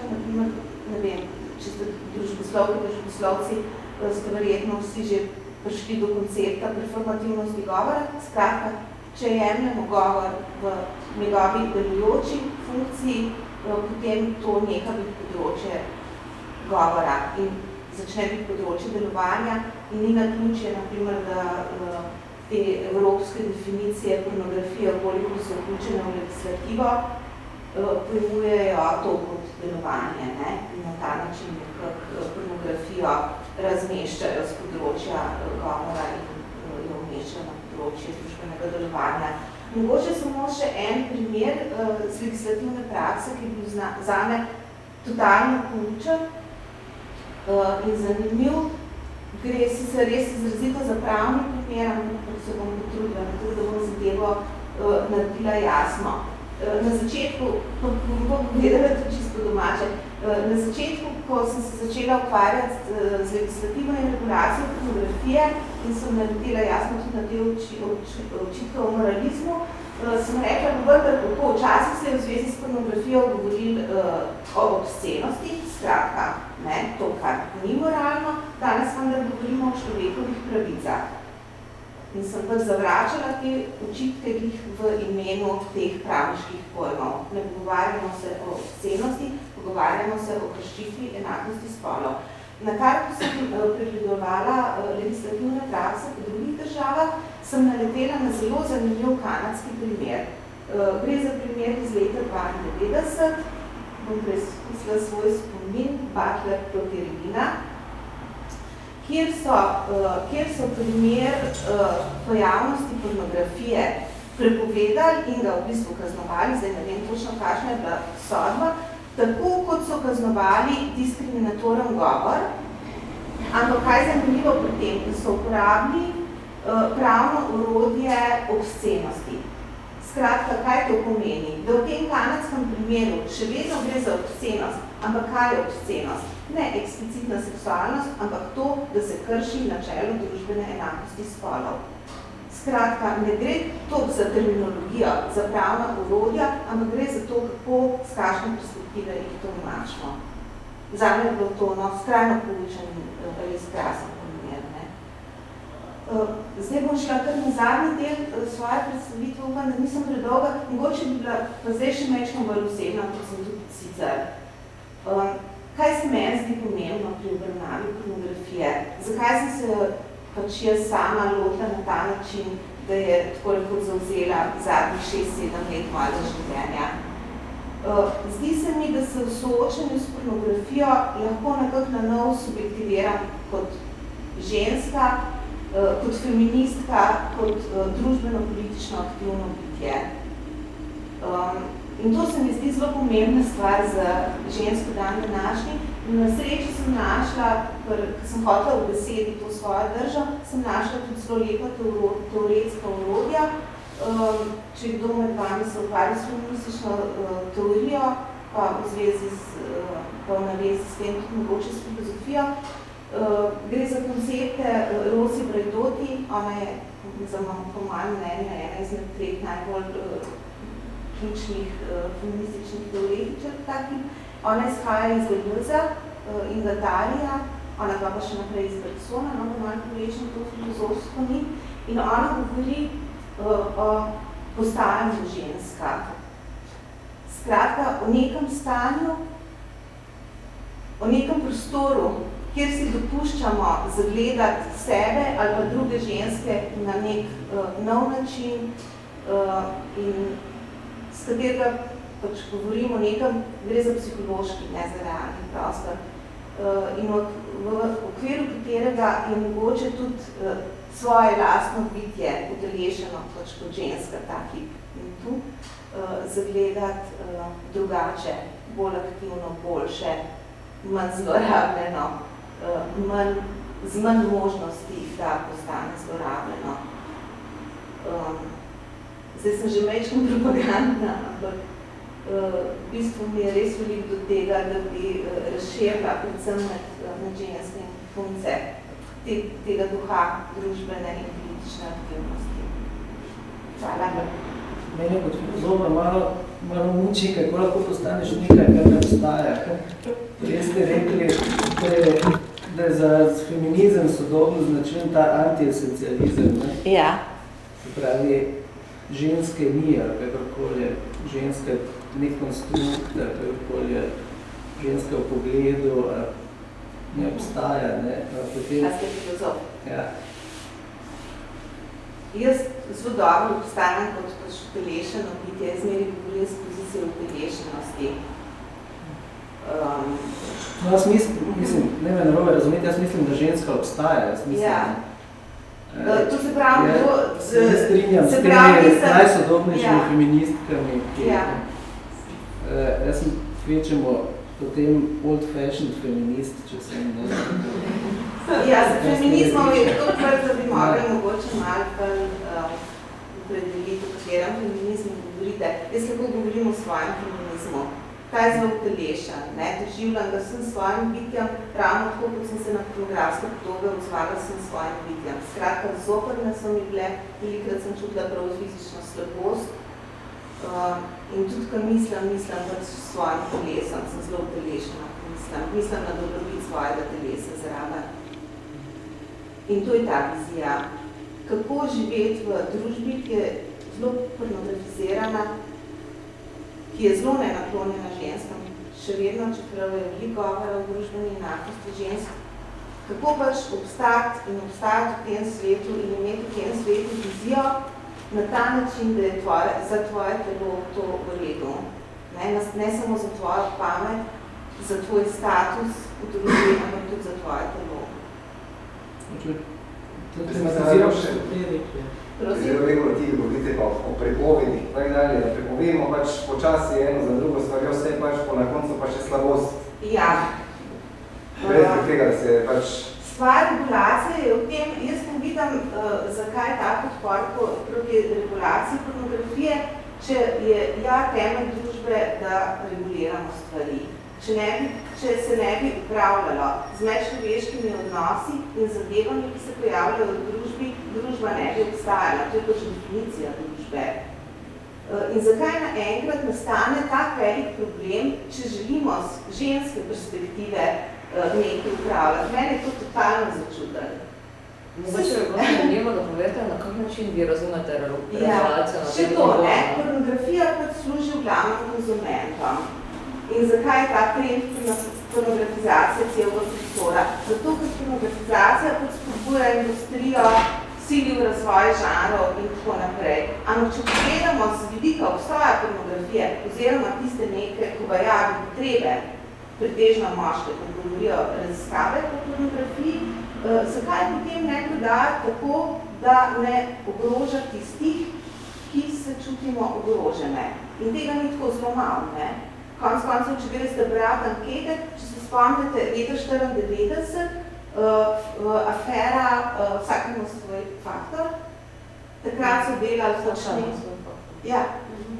ne vem, če ste družboslovki, družboslovci, eh, ste verjetno vsi že prišli do koncepta performativnosti govora, skratka, če jemljamo govor v njegovi delujoči funkciji, potem to neka bi področje govora in začne biti področje delovanja in ni na naprimer, da uh, te evropske definicije pornografije, koliko so vključene v legislativo, uh, pojmujejo to kot delovanje ne? in na ta način kak pornografijo razmeščajo z področja govora in jo umeščajo na področje družbenega delovanja. Mogoče samo še en primer uh, z legislativne prakse, ki je bil zame totalno poučen, uh, in zanimiv. Gre si se res izrazito za pravni primer, ampak se bom potrudila, tako da bom zadevo uh, naredila jasno. Uh, na začetku, bom povedala tudi čisto domače, na začetku, ko sem se začela ukvarjati uh, z legislativo in regulacijo pornografije in sem naredila jasno tudi na te očitke o moralizmu, uh, sem rekla, da vendar kako včasih se je v zvezi s pornografijo govorili uh, o obscenosti, skratka, ne, to, kar ni moralno, danes vendar govorimo o človekovih pravicah. In sem pač zavračala te očitke v imenu teh pravniških pojmov. Ne pogovarjamo se o cenosti, pogovarjamo se o krščitvi enakosti spolov. Na kar, sem eh, pregledovala eh, legislativne prakse po drugih državah, sem naletela na zelo zanimiv kanadski primer. Eh, gre za primer iz leta 1992, bom preizkusila svoj spomin, Butler proti Regina, kjer so, kjer so primer pojavnosti pornografije prepovedali in ga v bistvu kaznovali, zdaj ne vem točno, kakšna je bila sodba, tako kot so kaznovali diskriminatoren govor, ampak kaj zanimivo pri tem, da so uporabili uh, pravno urodje obscenosti. Skratka, kaj to pomeni? Da v tem kanadskem primeru še vedno gre za obscenost, ampak kaj je obscenost? Ne eksplicitna seksualnost, ampak to, da se krši načelo družbene enakosti spolov. Skratka, ne gre to za terminologijo, za pravna urodja, ampak gre za to, kako z kakšne perspektive jih to imašmo. Zame je bilo to no, skrajno poučen ali eh, izkrasen. Eh, zdaj bom šla kar na zadnji del eh, svoje predstavitve, upam, da nisem predolga, mogoče bi bila pa zdaj še mečko bolj osebna, kot sem tudi sicer. Kaj se meni zdi pomembno pri obrnavi pornografije? Zakaj sem se pač jaz sama lotila na ta način, da je tako lepo zauzela zadnjih 6-7 let mojega življenja? Uh, zdi se mi, da se v soočenju s pornografijo lahko nekako na nov subjektiviram kot ženska, Eh, kot feministka, kot uh, družbeno-politično aktivno bitje. In to se mi zdi zelo pomembna stvar za žensko dan današnji. Na srečo sem našla, ker sem hotela v besedi to svojo držo, sem našla tudi zelo lepa teoretska urodja. Um, če kdo med vami se ukvarja s feministično uh, teorijo, pa v zvezi z, uh, pa v navezi s tem tudi mogoče s filozofijo, Uh, gre za koncepte Rosi Brajdoti, ona je, za po mojem mnenju, ena izmed treh najbolj ključnih feminističnih teoretičev takih. Ona izhaja iz Deleuza uh, in Gadarija, ona pa pa še naprej iz Bergsona, no, da malo povečem to filozofsko ni. In ona govori uh, o postajanju ženska. Skratka, o nekem stanju, o nekem prostoru, kjer si dopuščamo zagledati sebe ali pa druge ženske na nek uh, nov način uh, in s katerega pač govorimo nekam, gre za psihološki, ne za realni prostor. Uh, in od, v okviru katerega je mogoče tudi uh, svoje lastno bitje udeleženo pač kot ženska ta hip. in tu, uh, zagledati drugače, bolj aktivno, boljše, manj zlorabljeno, manj, z manj možnosti, da postane zlorabljeno. Zdaj sem že mečkom propagandna, ampak v bistvu mi je res veliko do tega, da bi uh, razširila predvsem med, med ženskim funce te, tega duha družbene in politične aktivnosti. Hvala. Mene kot filozofa malo, malo muči, kako lahko postaneš nekaj, kar ne obstaja. Res ste rekli, da je, da je za feminizem sodobno značen ta antiesencializem. Ne? Ja. Se pravi, ženske ni, ali kakorkoli je ženska nek konstrukt, ali kakorkoli je ženska v pogledu, ne obstaja. Ne? Potem, A ste filozof? Ja. Jaz zelo dobro obstanem kot pač utelešeno biti, jaz zmeri govorim z pozicije utelešenosti. Um, no, jaz mislim, mislim, ne me narobe razumeti, jaz mislim, da ženska obstaja. Jaz mislim, ja. Eh, to se pravi, ja, to, se strinjam se s temi najsodobnejšimi ja. feministkami, ki ja. Uh, jaz sem kvečemo potem old-fashioned feminist, če sem ne. Ja, z feminizmom je prv, da bi mogli mogoče malo opredeliti, um, o katerem feminizmu govorite. Jaz lahko govorim o svojem feminizmu. Ta je zelo utelešen, ne, doživljam ga sem svojim bitjem, ravno tako, kot sem se na pornografsko podobe odzvala sem svojim bitjem. Skratka, zoprne so mi bile, velikrat sem čutila prav fizično slabost, Uh, in tudi, ko mislim, mislim pač s svojim telesom, sem zelo utelešena, mislim, mislim na dobrobit svojega telesa zraven. In to je ta vizija. Kako živeti v družbi, ki je zelo pornografizirana, ki je zelo nenaklonjena ženskam, še vedno, čeprav je veliko govora o družbeni enakosti žensk, kako pač obstati in obstati v tem svetu in imeti v tem svetu vizijo, na ta način, da je tvoje, za tvoje telo to v redu. Ne, ne samo za tvojo pamet, za tvoj status v družbi, ampak tudi za tvoje telo. Veliko ti govorite pa o prepovedi, tako dalje, da prepovemo pač počasi eno za drugo stvar, vse pač po na koncu pa še slabost. Ja. Brez tega, da se pač stvar regulacije je v tem, jaz vidim, uh, zakaj tako odpor proti regulaciji pornografije, če je ja temelj družbe, da reguliramo stvari. Če, ne bi, če se ne bi upravljalo z medčloveškimi odnosi in zadevami, ki se pojavljajo v družbi, družba ne bi obstajala. To je pač definicija družbe. Uh, in zakaj naenkrat nastane tak velik problem, če želimo z ženske perspektive uh, nekaj upravljati. Mene je to totalno začudilo. Mogoče je bilo zanimivo, da povete, na kak način vi razumete relacijo ja, na Še to, ne, pornografija kot služi v glavnem konzumentom. In zakaj je ta trend pornografizacije celega prostora? Zato, ker pornografizacija kot spodbuja industrijo, sili v razvoj žanrov in tako naprej. Ampak če pogledamo z vidika obstoja pornografije oziroma tiste neke kobajavi potrebe, pretežno moške, ko govorijo raziskave po pornografiji, zakaj potem ne dodati tako, da ne ogroža tistih, ki se čutimo ogrožene. In tega ni tako zelo malo, ne? Konc koncev, če gre ste brati ankete, če se spomnite, leta 94, uh, afera uh, vsakemu svoj faktor, takrat so delali točni, ja,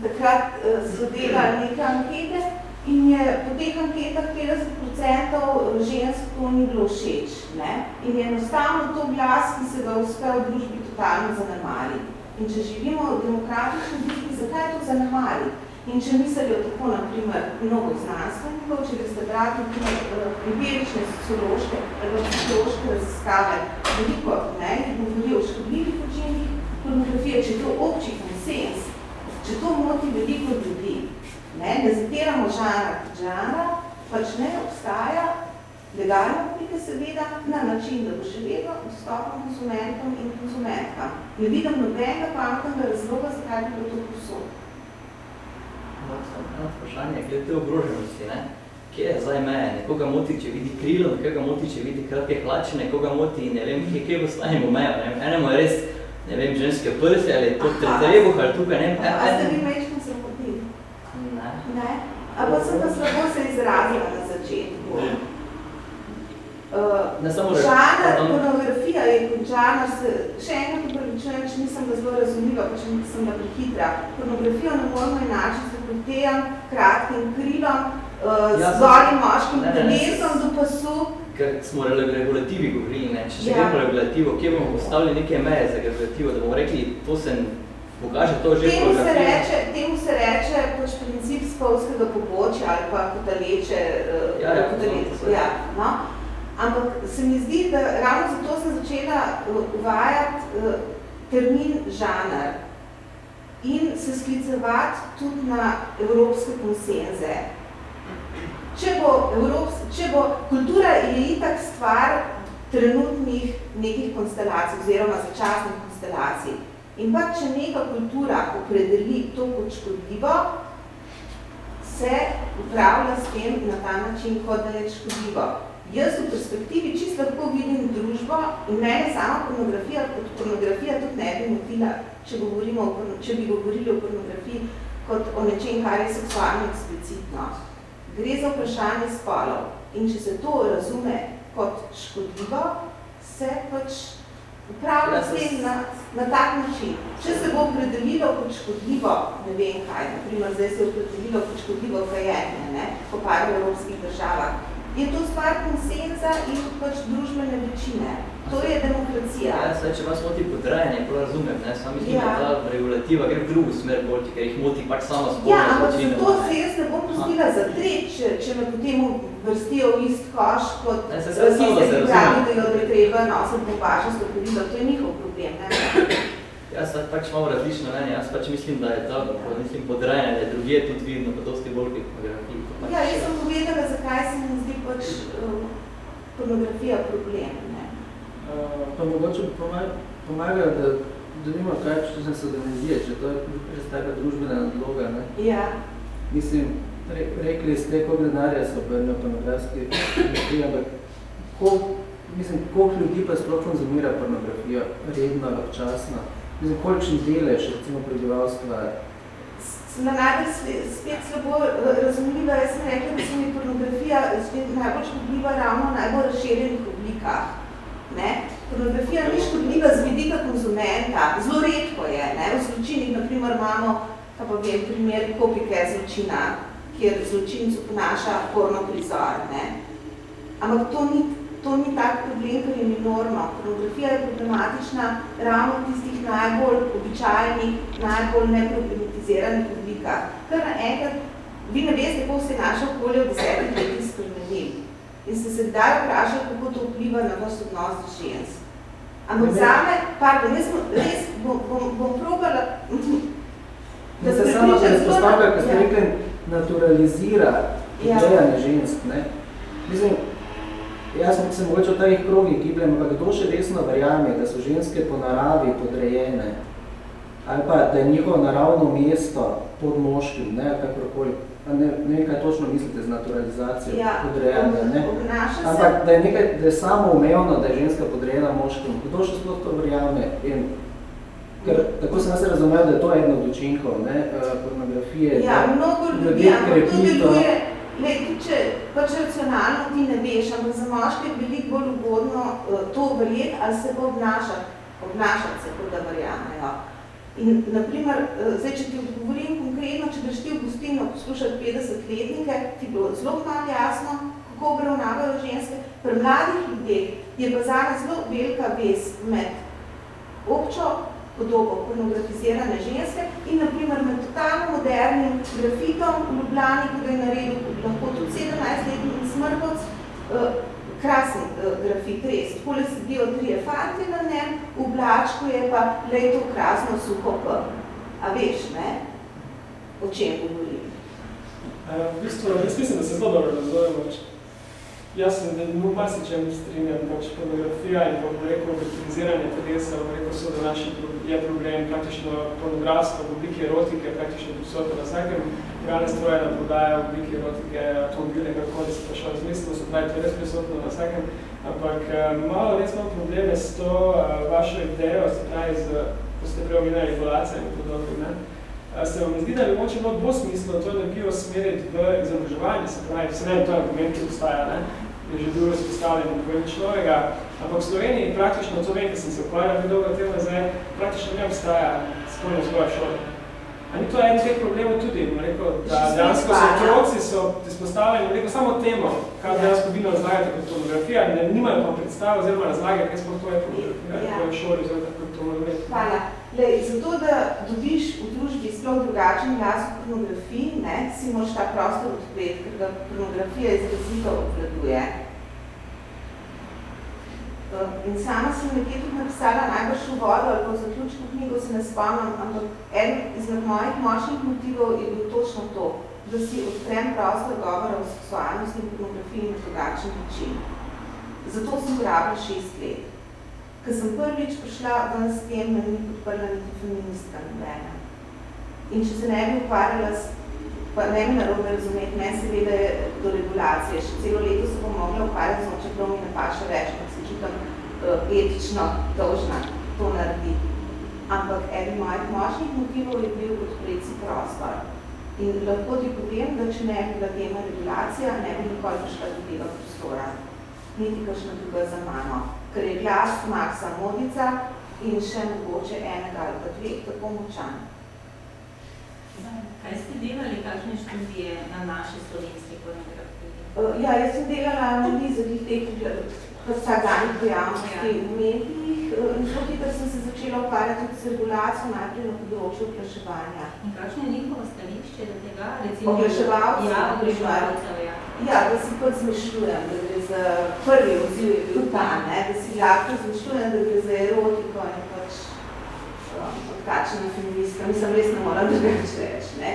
takrat uh, so [clears throat] delali neke ankete, In je po teh anketah 50% žensk to ni bilo všeč. Ne? In je enostavno to glas, ki se ga uspe v družbi totalno zanemali. In če živimo v demokratični družbi, zakaj to zanemali? In če mislijo tako, na primer, mnogo znanstvenikov, če greste brati empirične sociološke ali sociološke raziskave, veliko ne, govorijo o škodljivih učinkih pornografije, če je to obči konsens, če to moti veliko ljudi, ne, ne zatiramo žanra kot žanra, pač ne obstaja legalna oblika seveda na način, da bo še vedno dostopen konsumentom in konsumentkam. Ne vidim nobenega pametnega razloga, zakaj bi bilo to posod. Eno vprašanje, glede te ogroženosti, ne? Kje je zdaj meje? Nekoga moti, če vidi krilo, nekoga moti, če vidi kratke hlače, nekoga moti, ne vem, kje, kje postavimo mejo. Ne? Enemu je res ne vem, ženske prse, ali to trebuh, ali tukaj, ne vem. A ste vi mečko se potili? Ne. Ne? A pa sem pa slabo se izrazila na začetku. Uh, reči. pornografija je kot žanr, se, še enkrat upravičujem, če nisem ga zelo razumljiva, pa če sem ga prehitra. Pornografijo ne moramo enačiti s potejem, kratkim krilom, uh, Ja, z golim moškim telesom do pasu. Ker smo regulativi govorili, ne? če se Ja. regulativo, kje bomo postavili neke meje za regulativo, da bomo rekli, to se pokaže, to že Temu se reče, temu se reče pač princip spolskega pobočja ali pa kotaleče, uh, Ja, ja, kotaleče, to, ja, no. Ampak se mi zdi, da ravno zato sem začela uh, uvajati uh, termin žanr in se sklicevati tudi na evropske konsenze. Če bo, Evrops, če bo kultura je itak stvar trenutnih nekih konstelacij oziroma začasnih konstelacij. In pa, če neka kultura opredeli to kot škodljivo, se upravlja s tem na ta način, kot da je škodljivo. Jaz v perspektivi čisto lahko vidim družbo in mene sama pornografija, kot pornografija tudi ne bi motila, če, govorimo če bi govorili o pornografiji kot o nečem, kar je seksualno eksplicitno. Gre za vprašanje spolov in če se to razume kot škodljivo, se pač upravlja Ja, s tem na, na tak način. Če se bo opredelilo kot škodljivo, ne vem kaj, naprimer zdaj se je opredelilo kot škodljivo kajenje, ne, po par evropskih državah, je to stvar konsenza in pač družbene večine. To je demokracija. Ja, zdaj, če vas moti podrejanje, prav razumem, ne, sam mislim, Ja. da ta regulativa gre v drugo smer bolj, ker jih moti pač sama Ja, spolna ampak zločina, zato se jaz ne bom pustila za treč, če, če me potem vrstijo v ist koš, kot saj saj da se ki pravijo, da je treba nositi bombažasto perilo, to je njihov problem. Ne? Jaz pač malo različno mnenje, jaz pač mislim, da je ta, mislim, podrejanje, da je drugje tudi vidno, pa dosti bolj kot pornografiji. pač- Ja, jaz sem povedala, zakaj se mi zdi pač uh, pornografija problem. Ne? Uh, pa mogoče pomaga, pomaga da, da vidimo, kaj če se organizije, če to je res taka družbena nadloga. Ne? Ja. Mislim, re, rekli ste, koliko denarja so obrnili pornografski industriji, ampak koliko, mislim, koliko ljudi pa sploh konzumira pornografijo redno, občasno? Mislim, kolikšen delež, recimo, prebivalstva bila najbolj spet slabo eh, razumljiva, jaz sem rekla, da se mi pornografija najbolj škodljiva ravno v najbolj razširjenih oblikah. Ne? Pornografija ni škodljiva z vidika konzumenta, zelo redko je. Ne? V zločinih, naprimer, imamo, kaj pa vem, primer kopike zločina, kjer zločincu ponaša porno prizor. Ne? Ampak to ni, to ni tak problem, ker je minorno. Pornografija je problematična ravno v tistih najbolj običajnih, najbolj neproblematiziranih oblikah. Kar naenkrat, vi ne veste, kako se je naše okolje v desetih letih spremenili. In se kdaj vprašali, kako to vpliva na vaš odnos do žensk. Ampak zame, pardon, jaz bom, res bom, bom, bom probala, Da se sama prepričam predpostavlja, zelo- ko ste ja. rekli, naturalizira Ja. podrejanje žensk. Ne? Mislim, jaz sem se mogoče v takih krogih gibljem, ampak kdo še resno verjame, da so ženske po naravi podrejene? Ali pa, da je njihovo naravno mesto pod moškim, ne, kakorkoli. A Ne, ne vem, kaj točno mislite z naturalizacijo Ja, podrejanja, ne? se- Ampak, da je nekaj, da je samo umevno, da je ženska podrejena moškim. Kdo še sploh to verjame? In, ker tako sem jaz razumel, da je to eden od učinkov, ne, eh, pornografije. Ja, da mnogo ljudi, ampak to krepi to. deluje, le, tudi če pač racionalno ti ne veš, ampak za moške je veliko bolj ugodno uh, to verjeti, ali se bo obnašati, obnašati se, kot da verjamejo. In, naprimer, uh, zdaj, če ti odgovorim konkretno, če greš ti v gostilno poslušati 50-letnike, ti bo zelo malo jasno, kako obravnavajo ženske. Pri mladih ljudeh je pa zame zelo velika vez med občo podobo pornografizirane ženske in naprimer med totalno modernim grafitom v Ljubljani, ki ga je naredil lahko tudi 17-letni smrtoc, eh, krasen eh, grafit, res. Takole sedijo trije fanti na njem, v oblačku je pa lej to krasno suho P. A veš, ne? O čem govorim? Eh, V bistvu, jaz mislim, da se zelo dobro razumemo. Jaz se da mu pa se čem strinjam, pač pornografija in pa rekel virtualiziranje telesa, rekel so, da naši je problem praktično pornografska v obliki erotike, praktično prisotno na vsakem realne stroje na prodaja v obliki erotike, automobile, kako se pa šel zmislil, so pravi, to je res prisotno na vsakem, ampak eh, malo res imam probleme s to uh, vašo idejo, se pravi, z, ko ste preomenili regulacije in podobno, ne? se vam zdi, da bi moče bilo bolj smislo to energijo smeriti v izobraževanje, se pravi, se ne, to argument, ki obstaja, ne? Je že bil razpostavljen in povedi človeka, ampak v Sloveniji praktično, to vem, ker sem se ukvarjal dolgo temo zdaj, praktično ne obstaja spolno vzgoja šole. A ni to en teh problemov tudi, rekel, da dejansko so otroci so izpostavljeni, rekel, samo temo, kaj dejansko vi razlagate kot pornografija, ne nimajo pa predstave oziroma razlage, kaj sploh to je pornografija, ja. šoli, oziroma tako to mora. Hvala. Lej, zato, da dobiš v družbi sploh drugačen glas v pornografiji, ne, si moraš ta prostor odpreti, ker ga pornografija izrazito obvladuje. In sama sem nekje tudi napisala najbrž v vodo ali po zaključku knjigo, se ne spomnim, ampak en izmed mojih močnih motivov je bil točno to, da si odprem prostor govora o seksualnosti in pornografiji na drugačen način. Zato sem grabila šest let. Ko sem prvič prišla ven s tem, me ni podprla niti feministka nobena. In če se ne bi ukvarjala s pa ne bi narobe razumeti, meni seveda je do regulacije. Še celo leto se bom mogla ukvarjati, samo čeprav mi ne paše več, ker se čutam uh, etično dolžna to narediti. Ampak eden mojih močnih motivov je bil odpreti prostor. In lahko ti povem, da če ne bi bila tema regulacija, ne bi nikoli prišla do tega prostora. Niti kakšna druga za mano. Ker je glas Maxa Modica in še mogoče enega ali pa dveh tako močan. Kaj ste delali, kakšne študije na naši slovenski pornografiji? Uh, ja, jaz sem delala analizo teh vsakdanjih dejavnosti ja. v medijih uh, in zelo hitro sem se začela ukvarjati tudi s regulacijo najprej na področju oglaševanja. In kakšno je njihovo stališče do tega? Recimo, oglaševalcev? Ja, oglaševalcev, ja. Ja, da si kot zmišljujem, da gre za prvi odziv je bil ta, ne? da si lahko zmišljujem, da gre za erotiko in pač odkačena feministka, mislim, res ne moram drugače reči, ne.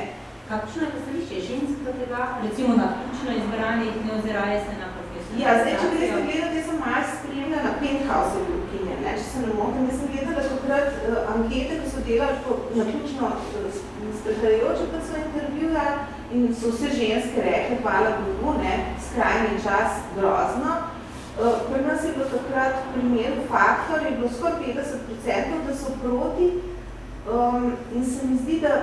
Kakšno je poslišče žensk do tega, recimo na ključno izbranih, ne oziraje se na? Ja, zdaj, če res gledati, jaz sem malo spremljala na Penthouse v Ljukinje, ne, če se ne motim, jaz sem gledala takrat uh, ankete, ki so delali po, na ključno uh, sprehajajoče, kot so intervjuja in so vse ženske rekli, hvala Bogu, ne, skrajni čas, grozno. Uh, pri nas je bilo takrat primer faktor, je bilo skoraj 50%, da so proti um, in se mi zdi, da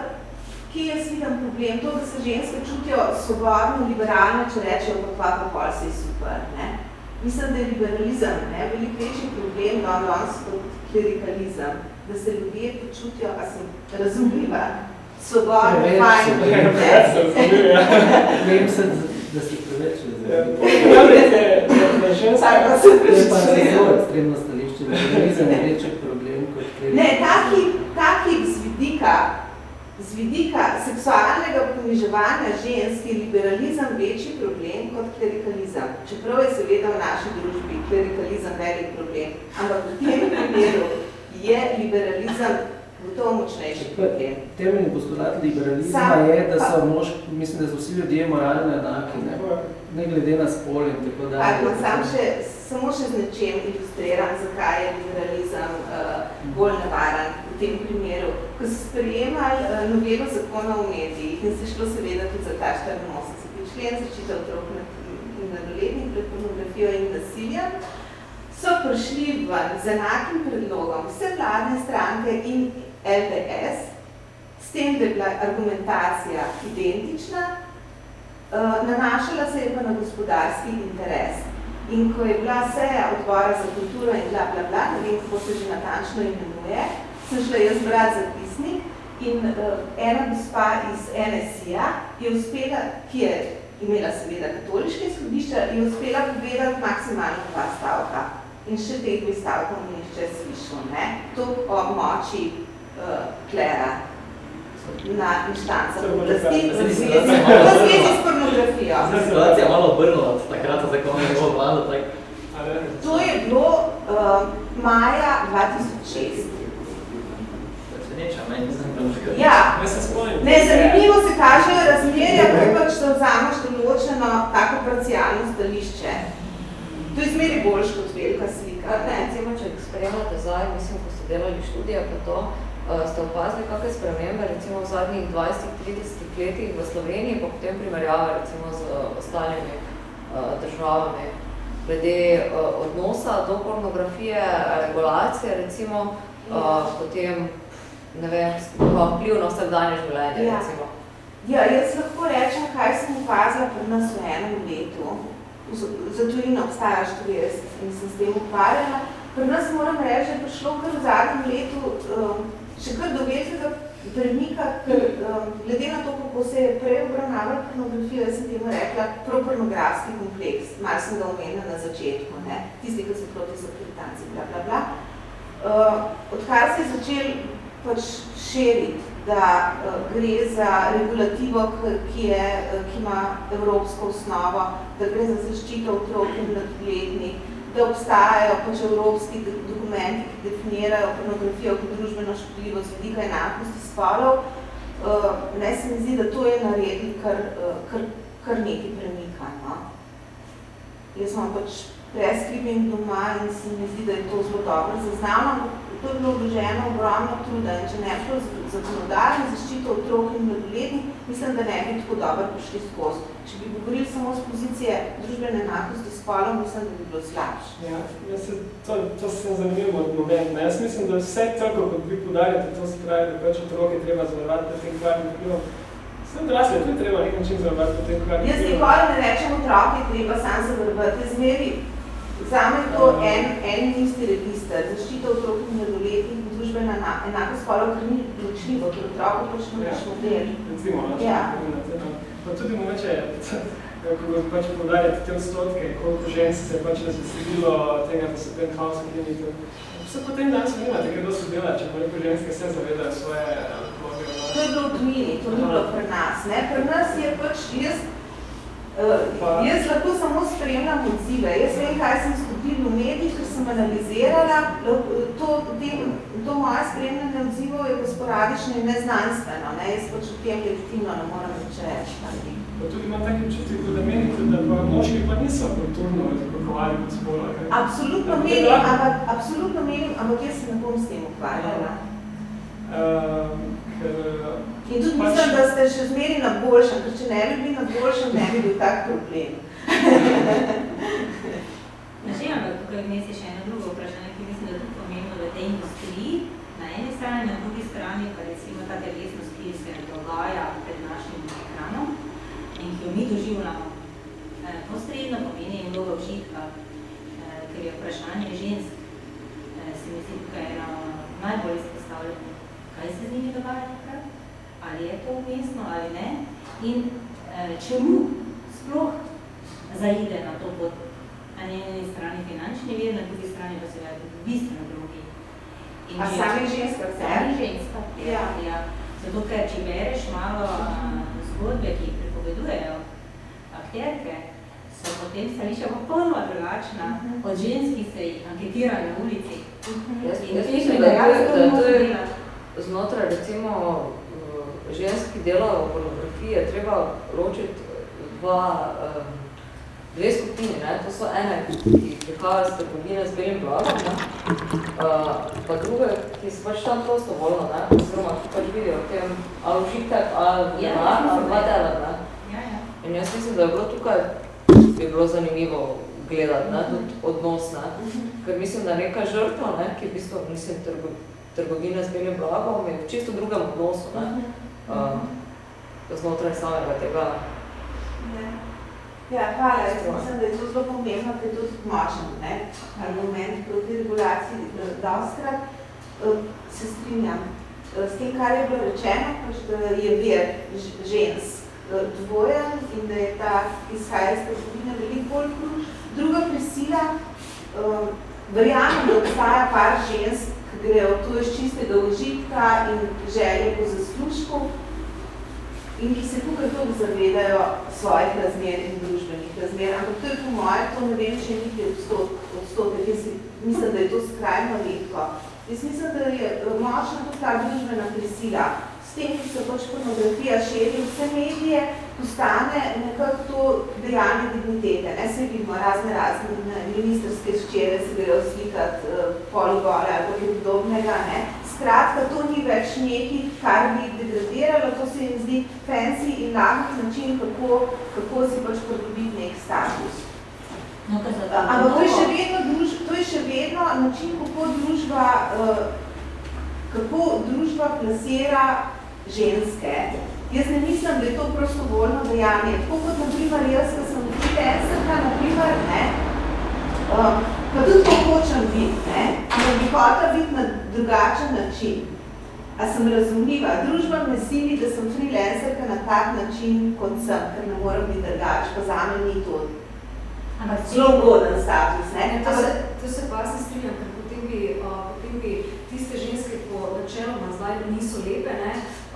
kje jaz vidim problem? To, da se ženske čutijo svobodno, liberalno, če rečejo, pa pa pa pol se je super. Ne? Mislim, da je liberalizem ne? veliko večji problem da danes kot klerikalizem, da se ljudje počutijo, a sem razumljiva, svobodno, fajn. [laughs] [laughs] Vem se, da si preveč razumljiva. To je pa zelo ekstremno stališče, liberalizem je večji problem kot klerikalizem. Ne, taki, taki z vidika z vidika seksualnega poniževanja žensk je liberalizem večji problem kot klerikalizem. Čeprav je seveda v naši družbi klerikalizem velik problem, ampak v tem primeru je liberalizem gotovo močnejši problem. Temeljni postulat liberalizma Sam, je, da so mož, mislim, da so vsi ljudje moralno enaki, ne, ne glede na spol in tako dalje. Tako, sam še, samo še z nečem ilustriram, zakaj je liberalizem uh, bolj nevaren tem primeru. Ko so sprejemali uh, novelo zakona o medijih in se šlo seveda tudi za ta 84. člen začita otrok in mladoletnih pred pornografijo in nasiljem, so prišli ven z enakim predlogom vse vladne stranke in LDS, s tem, da je bila argumentacija identična, uh, nanašala se je pa na gospodarski interes. In ko je bila seja odbora za kulturo in bla, bla, bla, ne vem, kako se že natančno imenuje, sem šla jaz brati zapisnik in uh, ena gospa iz NSI-a je uspela, ki je imela seveda katoliške izhodišča, je uspela povedati maksimalno dva stavka. In še teh dve stavkov mi nišče slišal, ne? To o moči uh, klera na inštancah oblasti v zvezi s pornografijo. Situacija malo obrnula takrat, zakon je bilo vlado, tak. To je bilo uh, maja 2006. Ja, ne, zanimivo se kažejo razmerja, ko pač to vzameš določeno tako parcialno stališče. To je zmeri boljš kot velika slika. Ne, recimo, če spremljate zdaj, mislim, ko ste delali študije pa to, uh, ste opazili kakve spremembe, recimo v zadnjih 20-30 letih v Sloveniji, pa potem primerjava recimo z ostalimi uh, državami, glede uh, odnosa do pornografije, regulacije, recimo, uh, potem, ne vem, vpliv na vsakdanje življenje, ja. recimo. Ja, jaz lahko rečem, kaj sem opazila pri nas v enem letu. Za tujino obstaja študija in sem s tem ukvarjala. Pri nas moram reči, da je prišlo kar v zadnjem letu um, še kar do velikega premika, ker um, glede na to, kako se je prej obravnavala pornografija, sem temu rekla propornografski kompleks, malo sem ga omenila na začetku, ne? tisti, ki so proti zakreditanci, bla, bla, bla. Uh, odkar se je začel pač širiti, da uh, gre za regulativo, ki, je, uh, ki ima evropsko osnovo, da gre za zaščito otrok in mladoletnih, da obstajajo pač evropski dokumenti, ki definirajo pornografijo kot družbeno škodljivo z vidika enakosti spolov. Uh, ne se mi zdi, da to je naredil kar, uh, kar, kar nekaj premika. No? Jaz imam pač preskribing doma in se mi zdi, da je to zelo dobro zaznavno, to je bilo vloženo ogromno truda in če ne bi zakonodajno zaščito otrok in mladoletnih, mislim, da ne bi tako dobro prišli skozi. Če bi govorili samo z pozicije družbene enakosti s polom, mislim, da bi bilo slabše. Ja, ja se, to, to se zanimivo moment. Ne? Jaz mislim, da vse tako, kot vi podarjate, to se pravi, da pač otroke treba zavarovati po tem kvarnim vplivom. Sem odrasli, tudi treba nekaj čim zavarovati po tem kvarnim vplivom. Jaz nikoli ne rečem otroke, treba sam zavarovati. Zmeri Zame je to en, en isti register, zaščita otrok in mladoletnih in družbena enako spolov, ker ni ločljivo, ker otroku pač ne ja. model. Recimo, ja. Pa tudi mogoče, [laughs] ko pač podarjate te odstotke, koliko žensk se je pač razveselilo tega, da se penthouse klinite. Vse potem danes nimate, ker so dela, če koliko ženske se zavedajo svoje vloge. To je bilo v tujini, to ni bilo pri nas. Ne? Pri nas je pač, jaz Uh, jaz lahko samo spremljam odzive. Jaz vem, kaj sem stopila v medijih, ker sem analizirala. To, tem, to moje spremljanje odzivov je sporadično in neznanstveno. Ne? Jaz pač v tem legitimno ne moram več reči. Pa tudi imam taki občutek, da menite, da pa moški pa niso kulturno razlikovali kot spola. Absolutno menim, ampak, absolutno menim, ampak jaz se ne bom s tem ukvarjala. Uh, ker, In tudi pač... mislim, da ste še zmeri na boljšem, ker če ne bi bili na boljšem, ne bi bil tak problem. [laughs] Naši, ampak tukaj vmes je še eno drugo vprašanje, ki mislim, da tudi pomembno v tej industriji. Na eni strani, na drugi strani pa recimo ta telesnost, ki se dogaja pred našim ekranom in ki jo mi doživljamo. Posredno pomeni vloga užitka, ker je vprašanje žensk, se mi zdi tukaj najbolj izpostavljeno. Kaj se z njimi dogaja takrat? Ali je to umestno ali ne in eh, čemu sploh zaide na to pot. Na njeni strani finančni vir, na drugi strani pa seveda bistveno drugi. In A sami ženska? Sami ženska, ja. ja. Zato, ker če bereš malo zgodbe, ki pripovedujejo akterke, so potem stališča popolnoma drugačna uh -huh. od žensk, ki se jih anketira na ulici. Uh -huh. Jaz, mislim, da, da, da, da to je znotraj recimo ženski delajo v pornografiji, je treba ločiti dva, um, dve skupini. Ne? To so ene, ki prihajajo z trgovine z belim blagom, ne? Uh, pa druge, ki so pač tam prostovoljno, ne? oziroma ki pač vidijo v tem, ali užitek, ali ja, denar, ali dva dela. Ne? Ja, ja. In jaz mislim, da je bilo tukaj bi bilo zanimivo gledati, ne? tudi odnos, ne? ker mislim, da neka žrtva, ne? ki v bistvu, mislim, trgo, trgovine z belim blagom je v čisto drugem odnosu. Ne? Uh, znotraj samega tega. Ja, ja hvala. Jaz mislim, da je to zelo pomembno, ker je to močen ne? argument proti regulaciji. Doskrat uh, se strinjam uh, s tem, kar je bilo rečeno, pač, da je vir žensk dvojen in da je ta izhaja iz trgovine veliko bolj kruž. Druga prisila, verjamem, da obstaja par žensk, grejo tu iz čistega užitka in želje po zaslužku in ki se tukaj tudi zavedajo svojih razmer in družbenih razmer. Ampak to je po moje, to ne vem, če niti odstotek. Jaz mislim, da je to skrajno redko. Jaz mislim, da je močna tudi ta družbena prisila. S tem, ki se pač pornografija širi vse medije, postane nekako to dejanje maternitete, ne, se vidimo razne razne ne, ministerske ščere, se grejo slikati uh, poligole ali kaj podobnega, ne. Skratka, to ni več nekaj, kar bi degradiralo, to se jim zdi fancy in lahk način, kako, kako si pač pridobiti nek status. No, Ampak to je še vedno, druž, to je še vedno način, kako družba, uh, kako družba plasira ženske. Jaz ne mislim, da je to prostovoljno dejanje. Tako kot, na primer, jaz, ko sem freelancerka, na primer, ne, um, pa tudi to hočem biti, ne, ampak bi hotela biti na drugačen način. A sem razumljiva? Družba me sili, da sem freelancerka na tak način, kot sem, ker ne moram biti drugač, pa zame ni to zelo ugoden status. Ne? Ne, to, se, to se pa se strinjam, ker potem bi, uh, potem bi tiste ženske, ko načeloma zdaj niso lepe, ne,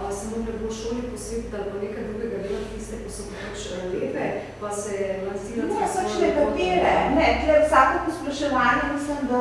uh, se morali bo v šoli posvetiti ali pa nekaj drugega delati tiste, ko so pač lepe, pa se lansirati Ne, pač nekatere. Ne, tle vsako pospraševanje mislim, da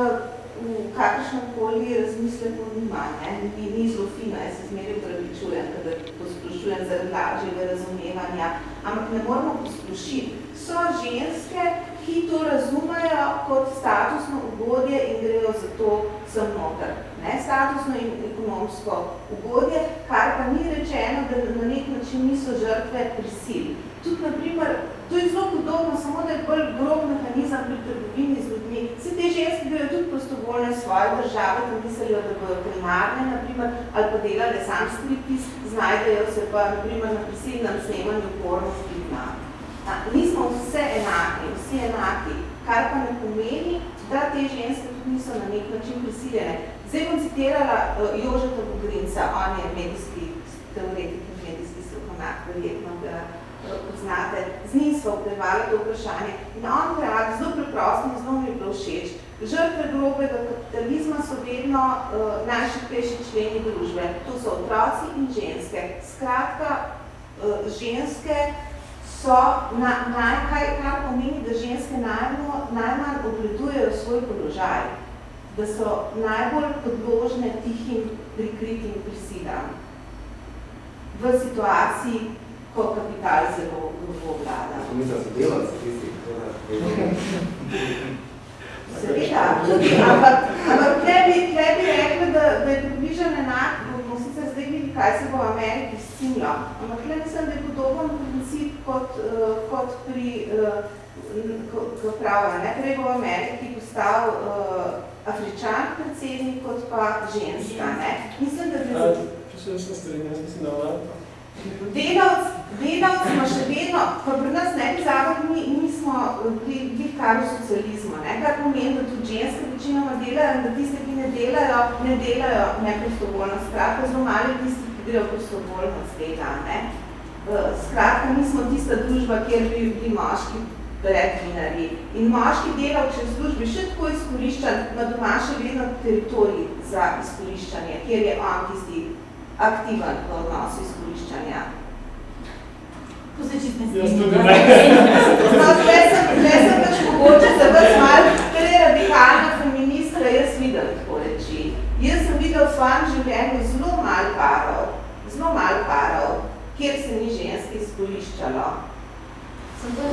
v kakršnem koli razmisleku nima, ne, ni, ni zelo fino, jaz se zmeri upravičujem, kada posprašujem zaradi lažjega razumevanja, ampak ne moramo posplošiti. So ženske, ki to razumejo kot statusno ugodje in grejo za to sem noter. Ne? Statusno in ekonomsko ugodje, kar pa ni rečeno, da na nek način niso žrtve prisil. Tudi, na primer, to je zelo podobno, samo da je bolj grob mehanizem pri trgovini z ljudmi. Vse te ženske grejo tudi prostovoljne svoje države, tam mislijo, da bodo primarne, na primer, ali pa delale sam striptiz, znajdejo se pa, na primer, na prisilnem snemanju porno filma. Nismo vse enaki, vsi enaki, kar pa ne pomeni, da te ženske tudi niso na nek način prisiljene. Zdaj bom citirala uh, Jožeta Bugrinca, on je medijski teoretik in medijski strokovnjak, verjetno ga uh, poznate. Z njim smo obdevali to vprašanje in on pravi, zelo preprosto in zelo mi je bilo všeč. Žrtve grobega kapitalizma so vedno uh, najšipkejši členi družbe. To so otroci in ženske. Skratka, uh, ženske so, na, naj, kaj, kar pomeni, da ženske najmo, najmanj obledujejo svoj položaj, da so najbolj podložne tihim prikritim prisilam v situaciji, ko kapital zelo grobo vlada. Mislim, so delavci tisti, Seveda, tudi, ampak, ampak tle bi, tle bi rekla, da, da je približen enak, bomo sicer zdaj videli, kaj se bo v Ameriki stimlo, ampak tle mislim, da je podoben princip kot, uh, kot pri, uh, ko pravi, najprej bo v Ameriki postal uh, Afričan predsednik, kot pa ženska, ne? Mislim, da bi... Če se jaz strinjam, jaz mislim, da je Delavc, delavc ima še vedno, pa pri nas ne bi zavod, mi, mi smo bili kar v socializmu, ne? kar pomeni, da tudi ženske večinoma delajo da tiste, ki ne delajo, ne delajo neprostovoljno. Skratka, zelo mali tisti, ki grejo prostovoljno z dela. Ne? Skratka, mi smo tista družba, kjer bi bili moški breadwinneri. In moški delavč v službi še tako izkoriščan, ima doma še vedno teritorij za izkoriščanje, kjer je on tisti aktiven v odnosu izkoriščanja. To se čisto ne Jaz tudi ne. No, tle sem, pač mogoče za vas malo, ker je radikalna feministka, jaz vidim tako reči. Jaz sem videl v svojem življenju zelo malo parov, zelo malo parov, kjer se ni ženske izkoriščalo. Sem to je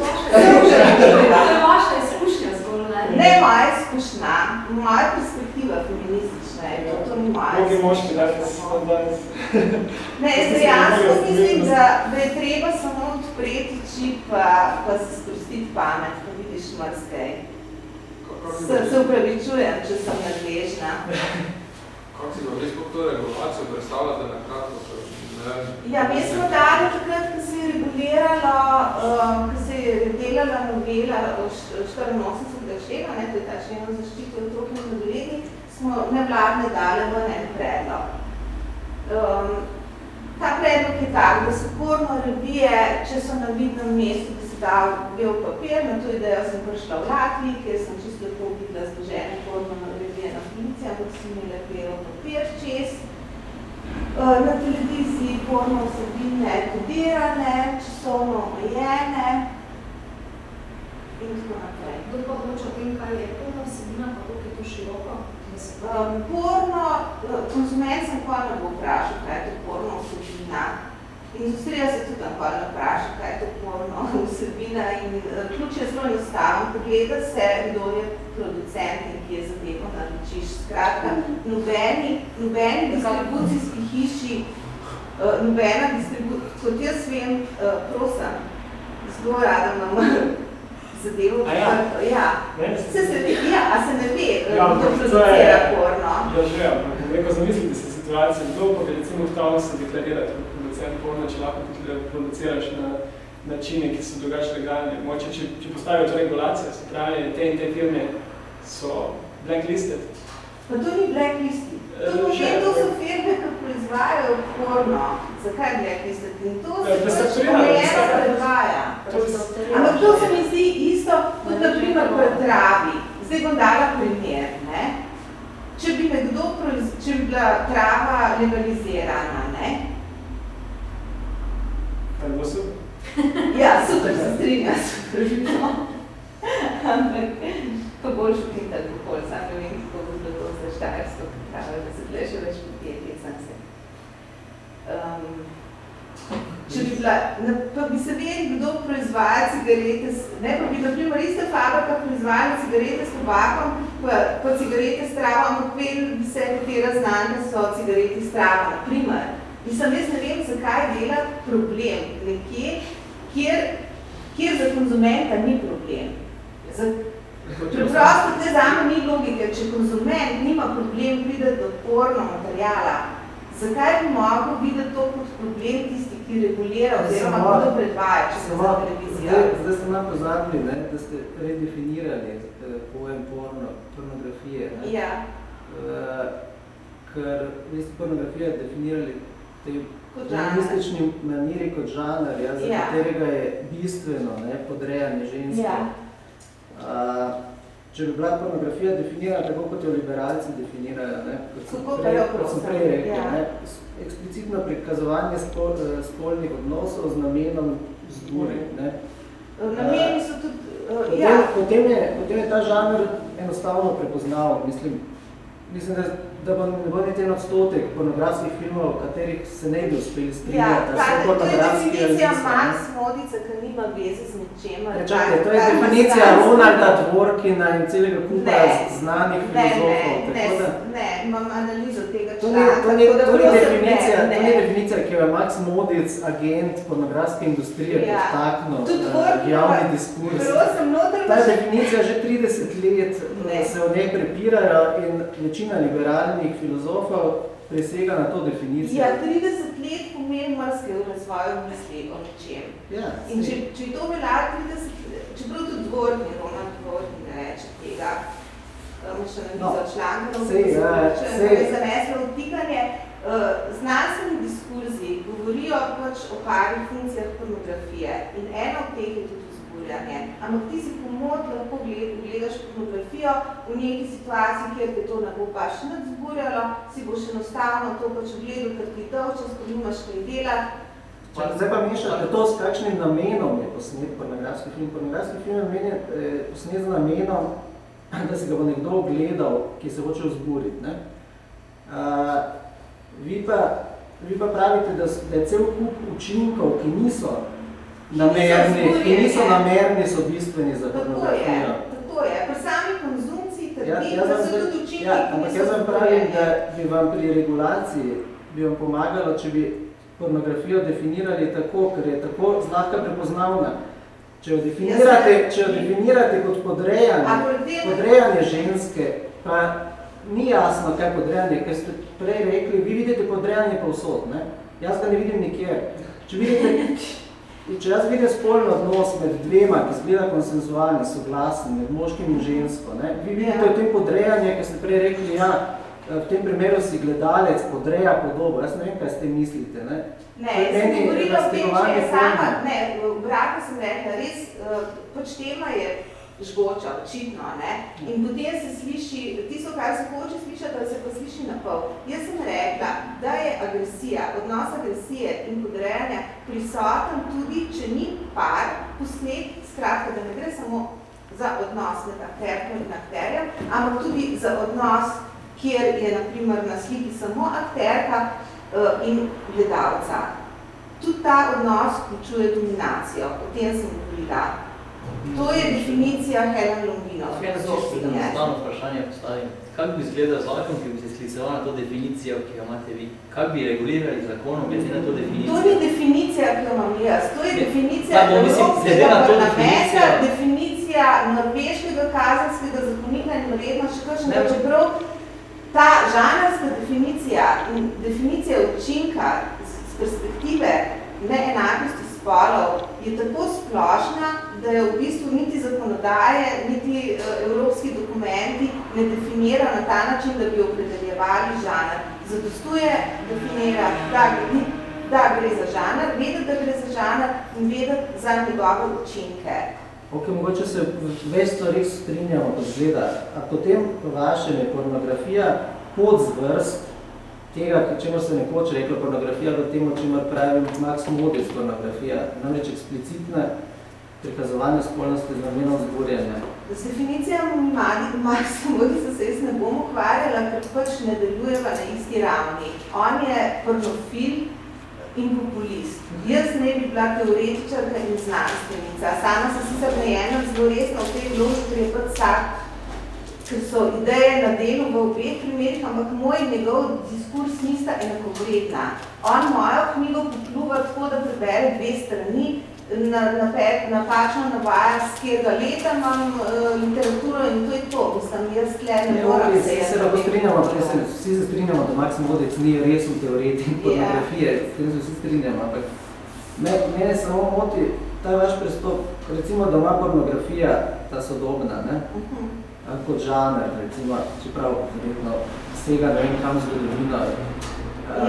vaša, izkušnja zgolj, ne? Ne moja izkušnja, moja perspektiva feministična je to, to ni moja Mnogi moški danes. Ne, [laughs] jaz dejansko mislim, da, da je treba samo odpreti čip, pa, pa se sprostiti pamet, pa vidiš mrzkej. Se, se upravičujem, če sem nadležna. Kako si pa res to regulacijo predstavljate na kratko? Ja, mi smo dali takrat, ko se je reguliralo, um, ko se je delala novela 84. člena, ne, to je ta člen o zaščiti otrok in mladoletnih, smo nevladne dale v en predlog. Um, ta predlog je tak, da se porno revije, če so na vidnem mestu, da se da bel papir, na to idejo sem prišla v Latviji, kjer sem čisto lepo videla zložene porno revije na funkcije, ampak so imele bel papir čez. Uh, na televiziji porno vsebine kodirane, časovno omejene in tako naprej. Kdo pa odloča o tem, kaj je porno vsebina, pa koliko je to široko? Um, porno, konzument sem pa ne bo vprašal, kaj je to porno vsebina. Industrija se tudi tam hvala vpraša, kaj je to porno [laughs] vsebina in ključ je zelo enostaven. Pogleda se, kdo je producent in ki je zadevo naročiš. Skratka, nobeni, nobeni distribucijski hiši, uh, nobena distribucija, kot jaz vem, uh, prosim, zelo rada imam [laughs] zadevo. A ja? ja. Ne, Se se ve, ja, a se ne ve, Ja, kdo to je- producira porno? Ja, že, ampak neko zamislite se situacijo, kdo pa bi recimo vtal se deklarira kot producent porno, če lahko tudi produciraš na načine, ki so drugače legalne. Moče, če, če postavijo to regulacijo, se pravi, te in te firme so blacklisted. Pa to ni blacklisting. To, Eh, pomeni, že- to so firme, ki proizvajajo porno. Zakaj blacklisting? In to Ja, se pač omejeno predvaja. Ampak to se mi zdi isto, kot na primer pri travi. Zdaj bom dala primer. Ne? Če bi nekdo, če bi bila trava legalizirana, ne? Ali bo super? [laughs] Ja, super, se strinja, super bi bilo. Ampak pa bolj špit alkohol, sam ne vem, kako bi bilo to za štajersko da se tle še več podjetje, sam se. Um, če bi bila, na, pa bi se vedeli, kdo proizvaja cigarete, ne, pa bi na primer ista fabrika proizvajala cigarete s tobakom, pa, pa cigarete s travo, ampak bi se, katera znanja so cigarete s travo, na primer. Mislim, jaz ne vem, zakaj dela problem nekje, kjer, kjer za konzumenta ni problem. Za, preprosto te zame ni logike, če konzument nima problem videti do porno materijala, zakaj bi mogel videti to kot problem tisti, ki regulira oziroma kdo predvaja, če se za televizijo? Zdaj, zdaj ste nam pozabili, ne, da ste redefinirali eh, pojem porno, pornografije. Ne. Ja, Eh, ker vi ste pornografijo definirali tej feministični maniri kot žanr, ja, za Ja. katerega je bistveno ne, podrejanje ženske. ja. Če bi bila pornografija definirana tako, kot jo liberalci definirajo, ne, kot sem pa prej, kot sem prej rekel, ja. ne, eksplicitno prikazovanje spol, eh, spolnih odnosov z namenom vzburi. Ne. Nameni so tudi, uh, Potem, ja, potem, je, potem je ta žanr enostavno prepoznal. Mislim, mislim da, da bo, ne bo niti en odstotek pornografskih filmov, v katerih se ne bi uspeli ja, strinjati. so kaj, to je definicija ne. Max Modica, ki nima veze z ničemer. Ne, čakaj, to je definicija Ronalda Dvorkina in celega kupa Ne, znanih Ne, filozofov. ne, ne, tako da, ne, imam analizo to ni, to ni, tako da to ni definicija, ne, to ne. ni definicija, ki jo je Max Modic, agent pornografske industrije, Ja. podtaknil Tudi eh, javni diskurs. Ta definicija že 30 let Ne. se o njej prepirajo in večina liberalnih filozofov presega na to definicijo. Ja, 30 let pomeni marsikaj v razvoju misli o nečem. ja In če, če to velja 30 let, čeprav tudi dvorni, Ronald Dvorni ne reče tega, No, no, sej, ja, zaneslo vtikanje, uh, znanstveni diskurzi govorijo pač o parih funkcijah pornografije in eno od teh je tudi vzburjanje. Ampak ti si pomod lahko gled- gledaš pornografijo v neki situaciji, kjer te to ne bo pač nič zburjalo, si boš enostavno to pač gledal, ker ti dolčas, ko nimaš kaj delati, Če zdaj pa mešate to, s kakšnim namenom je posnet pornografski film. Pornografski film je eh, posnet z namenom, [laughs] da si ga bo nekdo gledal, ki se hoče vzburiti. Ne? Uh, vi, pa, vi pa pravite, da, da je cel kup učinkov, ki niso namerni, ki niso namerni, so bistveni za Tako je, pornografijo. tako je. Pri sami konzumciji Ja, trpi, jaz da so tudi učinki, ja, ki ampak niso jaz vam pravim, da bi vam pri regulaciji bi vam pomagalo, če bi pornografijo definirali tako, ker je tako zlahka prepoznavna. Če jo definirate, če jo definirate kot podrejanje, podrejanje ženske, pa ni jasno, kaj je podrejanje, ker ste prej rekli, vi vidite podrejanje povsod, ne? Jaz ga ne vidim nikjer. Če vidite, če jaz vidim spolni odnos med dvema, ki zgleda konsenzualni, soglasni, med moškim in žensko, ne? vi vidite Ja. v tem podrejanje, ker ste prej rekli, ja, v tem primeru si gledalec podreja podobo. Jaz ne vem, kaj s tem mislite. Ne? Ne, jaz sem govorila o tem, če je sama, ne, v obratu sem rekla, res, uh, pač tema je žgoča, očitno, ne, in potem se sliši, tisto, kar se hoče slišati, ali se pa sliši na pol. Jaz sem rekla, da je agresija, odnos agresije in podrejanja prisoten tudi, če ni par posnet, skratka, da ne gre samo za odnos med akterkom in akterjem, ampak tudi za odnos, kjer je na primer na sliki samo akterka uh, in gledalca. tudi ta odnos vključuje dominacijo, o tem sem govorila. To je definicija Helen Longino. Enostavno vprašanje postavim. Kako bi izgledal zakon, ki bi se skliceval na to definicijo, ki jo imate vi? Kako bi regulirali zakonom, glede na to definicijo? To ni definicija, ki jo imam jaz. To je definicija glede Evropskega parlamenta, definicija norveškega kazenskega zakonika in verjetno še kakšnega, Ne. čeprav ta žanrska definicija in definicija učinka z, perspektive neenakosti spolov je tako splošna, da je v bistvu niti zakonodaje, niti uh, evropski dokumenti ne definira na ta način, da bi opredeljevali žanr. Zadostuje definira, da, da gre za žanr, vedeti, da gre za žanr in vedeti za njegove učinke. Ok, mogoče se več stvari strinjamo, da zgleda. A potem po vašem je pornografija podzvrst tega, čemu se nekoč rekla pornografija, v tem, o čemer pravim Max Modis pornografija, namreč eksplicitna prikazovanje spolnosti z namenom zborjanja. Z definicijami Marksovodi se jaz ne bom ukvarjala, ker pač ne delujeva na isti ravni. On je pornofil in populist. Jaz ne bi bila teoretičarka in znanstvenica. Sama sem sicer najena zelo resno v tej vlogi, ker je pač vsak, ker so ideje na delu v obeh primerih, ampak moj in njegov diskurs nista enakovredna. On mojo knjigo popljuva tako, da prebere dve strani, na, na, napačno navaja, z kjerga leta imam uh, literaturo in to je to. Mislim, jaz tle ne Ne, moram se se, se lahko strinjamo, se, se, vsi se strinjamo, da Max Modec ni resen teoretik pornografije, s tem se vsi strinjamo, ampak me, mene samo moti ta vaš pristop, recimo, da ima pornografija ta sodobna, ne? ali kot žanr, recimo, čeprav verjetno sega ne vem kam zgodovino.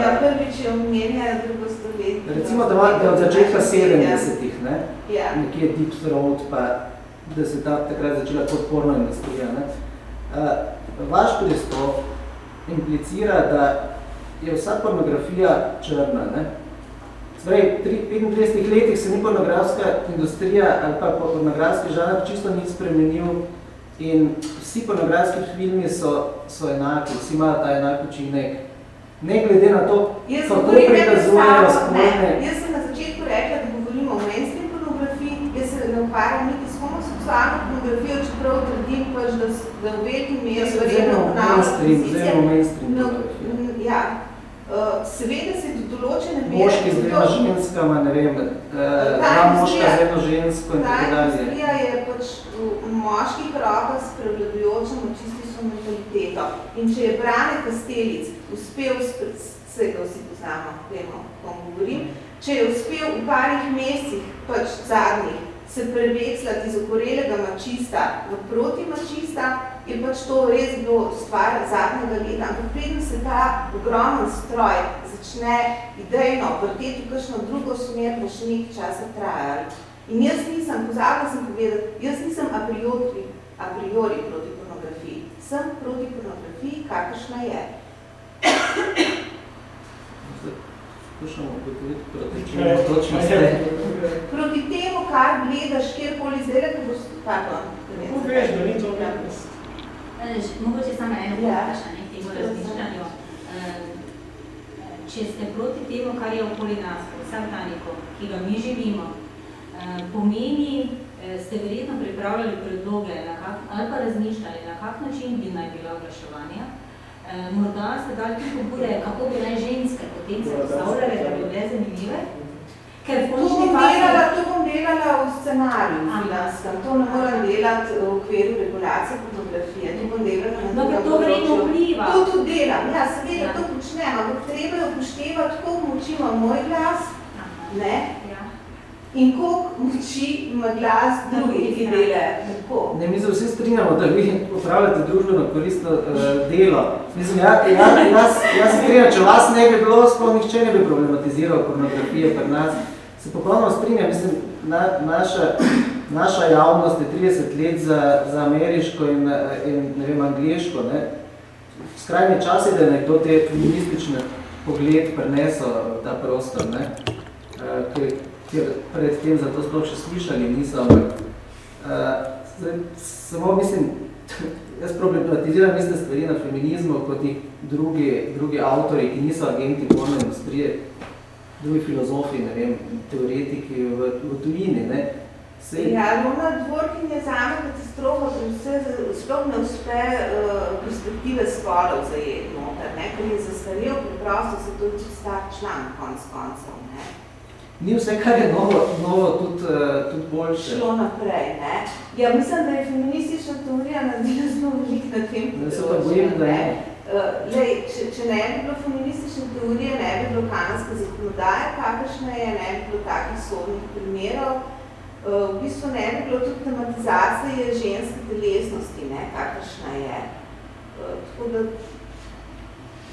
Ja, prvič je omenja drugo stoletje. Recimo, da ima da od začetka 70-ih, ne? Ja. nekje Deep Throat, pa da se ta, takrat začela kot porno industrija. Ne? Uh, vaš pristop implicira, da je vsa pornografija črna. Ne? Zdaj, v 35 letih se ni pornografska industrija ali pa pornografski žanr čisto ni spremenil in vsi pornografski filmi so, so enaki, vsi imajo ta enak učinek. Ne glede na to, Jaz kako prikazujejo spolne... ne, jaz sem na začetku rekla, da govorimo o mainstream pornografiji, jaz se ne ukvarjam niti s homoseksualno pornografijo, čeprav trdim pač, da, da v veliki meri se verjetno mainstream, pozicije. mainstream No, ja. Uh, seveda se do določene mere... Moški z dvema ženskama, ne vem, eh, Ta dva moška z eno žensko in Ta tako dalje. industrija je pač v moških rokah s prevladujočo mentaliteto. In če je Brane Kastelic uspel, sp- se ga vsi poznamo, vemo, kom govorim, če je uspel v parih mesecih, pač zadnjih, se prevekslati iz okorelega mačista v protimačista, je pač to res bilo stvar zadnjega leta. Ampak preden se ta ogromen stroj začne idejno vrteti v kakšno drugo smer, bo še nekaj časa trajalo. In jaz nisem, pozabila sem povedati, jaz nisem a priori, a priori proti. Sem proti pornografiji, kakršna je. Skušamo ugotoviti, proti čemu točno ste. Proti temu, kar gledaš kjerkoli zdaj, ko boš, pardon. Kako veš, da ni to umetnost? Mogoče samo eno Ja. vprašanje k temu razmišljanju. Eh, Če ste proti temu, kar je okoli nas, vsakdanjiko, ki ga mi živimo, eh, pomeni, ste verjetno pripravljali predloge na kak, ali pa razmišljali, na kak način bi naj bila oglaševanja. Eh, Morda ste dali tudi pobude, kako bi naj ženske potem se postavljale, da bi bile zanimive. Ker To bom delala, to bom delala v scenariju Aha. filmskem. To ne moram delati v okviru regulacije fotografije. To bom delala na No, ker to verjetno vpliva. To tudi delam. Ja, seveda Ja. to počnem, ampak treba je upoštevati, koliko moči ima moj glas, ne? Ja. In koliko moči ima glas drugih, ki delajo. Tako. Ne, mi se vsi strinjamo, da vi upravljate družbeno koristno uh, delo. Mislim, ja, ja, jaz, jaz se strinjam, če vas ne bi bilo, sploh nihče ne bi problematiziral pornografije pri nas. Se popolnoma strinjam, mislim, na, naša, naša javnost je 30 let za, za ameriško in, eh, in ne vem, angliško. Ne. Skrajni čas je, da je nekdo te feministične pogled prinesel v ta prostor, ne. Uh, ker, ker pred tem za to sploh še slišali niso, ampak uh, samo mislim, [laughs] jaz problematiziram iste stvari na feminizmu, kot jih drugi, drugi avtori, ki niso agenti porno industrije, drugi filozofi, ne vem, teoretiki v, v tujini, ne. Sej... Ja, Luna Dvorkin je zame katastrofa, ker vse sploh ne uspe uh, perspektive spolov zajeti noter, ne, ker je zastarel, preprosto se to čisto star član, konc koncev, ne. Ni vse, kar je novo, novo tudi, uh, tudi boljše. Šlo naprej, ne. Ja, mislim, da je feministična teorija naredila zelo veliko na tem področju. Se pa bojim, da ne. Uh, lej, če, če ne bi bilo feministične teorije, ne bi bilo kanadska zakonodaja, kakršna je, ne bi bilo takih sodnih primerov, uh, v bistvu ne bi bilo tudi tematizacije ženske telesnosti, ne, kakršna je. Tako da,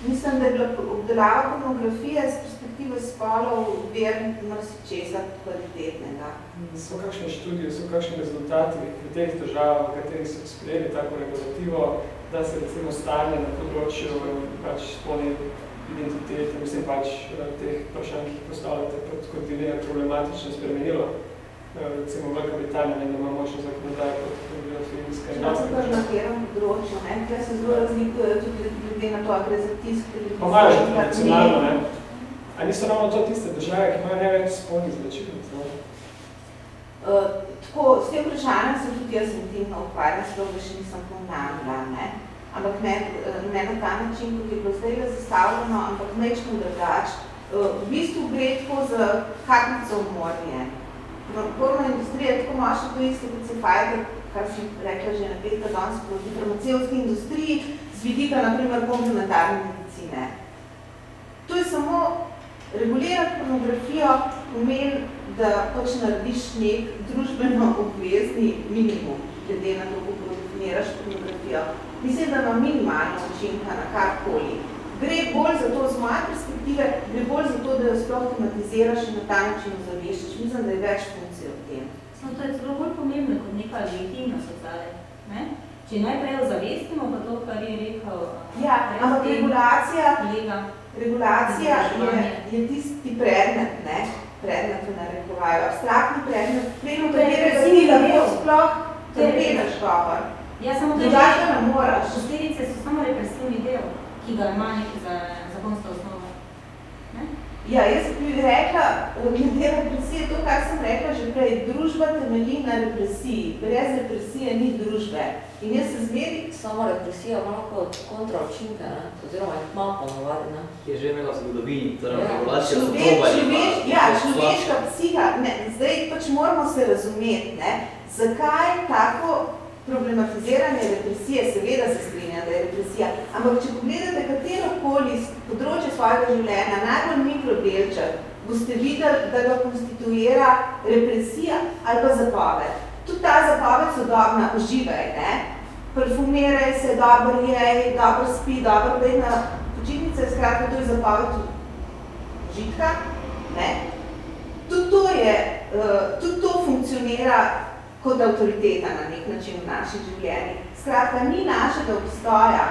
mislim, da je bila obdelava pornografije z perspektive spolov ver česa kvalitetnega. So kakšne študije, so kakšni rezultati v teh državah, v katerih so sprejeli tako regulativo, da se recimo stanje na področju pač spolne identitete, mislim pač teh vprašanj, ki postavljate kot dilema problematično spremenilo? Recimo Velika Britanija, ne, da ima močno zakonodajo kot filmska in nastavka. To je na katerem področju, ne? Tukaj se zelo razlikuje tudi glede na to, gre za tisk, ali že tradicionalno, ne? A niso ravno to tiste države, ki imajo največ spolnih zločinov? Uh, tako, s tem vprašanjem se tudi jaz intimno ukvarjam, sploh da še nisem pomnamila, ne? Ampak ne, ne na ta način, kot je bilo zdaj zastavljeno, ampak mečko drugač. Uh, v bistvu gre tako za karnico morje porno industrija tako močna, to isto kot se Pfizer, kar sem rekla že na petka danes proti farmacijski industriji, z vidika, naprimer, komplementarne medicine. To je samo regulirati pornografijo pomeni, da pač narediš nek družbeno obvezni minimum, glede na to, kako definiraš pornografijo. Mislim, da ima minimalno učinka na karkoli gre bolj za to, z moje perspektive, gre bolj za to, da jo sploh tematiziraš in na ta način ozaveščaš. Mislim, da je več funkcij v tem. No, to je zelo bolj pomembno kot neka legitimna sociale. Ne? Če najprej ozavestimo, pa to, kar je rekel... Ja, ampak regulacija, regulacija je, je tisti predmet, ne? predmet v narekovaju, abstraktni predmet, preno katerega si lahko sploh trpetaš govor. Ja, samo to je, posledice so samo represivni del ki ga ima neki za zakonska osnova. Ne? Ja, jaz bi rekla, glede represije, to, kar sem rekla že prej, družba temelji na represiji. Brez represije ni družbe. In jaz se zmeri... Samo represija malo kot kontraučinka, ne? oziroma je malo ponovadi, ne? Je že imela zgodovini, torej ja. regulacija so probali. Človeš, ja, človeška psiha, ne, zdaj pač moramo se razumeti, ne? zakaj tako problematiziranje represije, seveda se strinja, da je represija, ampak če pogledate katerokoli področje svojega življenja, najbolj mikrodelček, boste videli, da ga konstituira represija ali pa zapoved. Tudi ta zapoved sodobna, uživaj, ne? Parfumiraj se, dobro jej, dobro spi, dobro bej na počitnice, skratka, to je zapoved užitka, ne? Tudi to je, uh, tudi to funkcionira kot avtoriteta na nek način v naših življenjih. Skratka, ni našega obstoja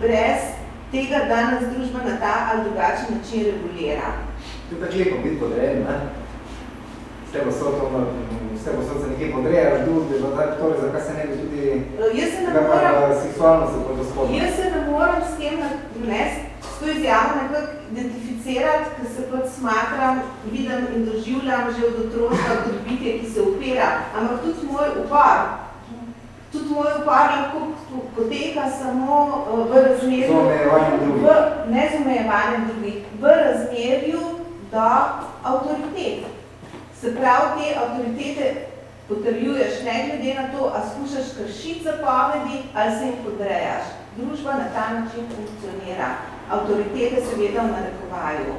brez tega, da nas družba na ta ali drugačen način regulira. To je tako lepo biti podrejen, ne? Vse bo so to, vse bo so se nekaj podrejaš, družbe, torej zakaj se ne bi tudi jaz se ne moram, seksualno se pod gospodom? Jaz se ne moram s tem nesti to izjavo nekako identificirati, ker se pač smatram, vidim in doživljam že od otroška kot bitje, ki se upira. Ampak tudi moj upar, tudi moj upar lahko poteka samo eh, v razmerju, v, ne z omejevanjem drugih, v razmerju do avtoritet. Se pravi, te avtoritete potrjuješ ne glede na to, a skušaš kršiti zapovedi ali se jim podrejaš. Družba na ta način funkcionira avtoritete seveda v narekovaju.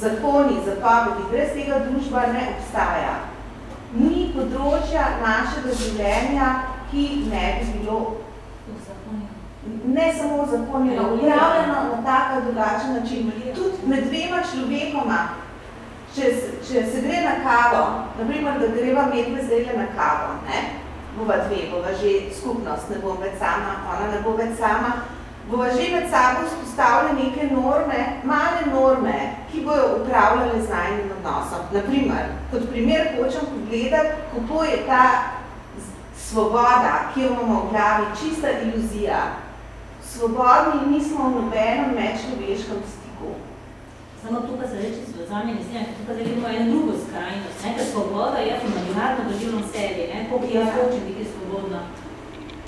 Zakoni, zapovedi, brez tega družba ne obstaja. Ni področja našega življenja, ki ne bi bilo ne samo zakonjeno, upravljeno na tak ali drugačen način. Tudi med dvema človekoma, če, če se gre na kavo, naprimer, da greva medve zdaj na kavo, ne? bova dve, bova že skupnost, ne bom več sama, ona ne bo več sama, bova že med sabo spostavili neke norme, male norme, ki bojo upravljali z najnim odnosom. Naprimer, kot primer hočem pogledati, kako je ta svoboda, ki jo imamo v glavi, čista iluzija. Svobodni nismo v nobenem medčloveškem stiku. Samo tukaj se reči z vazami ne snemam, tukaj zdaj vidimo eno drugo skrajnost, ne, ker svoboda, jaz imaginarno doživljam sebi, ne, koliko jaz Ja. hočem biti svobodna.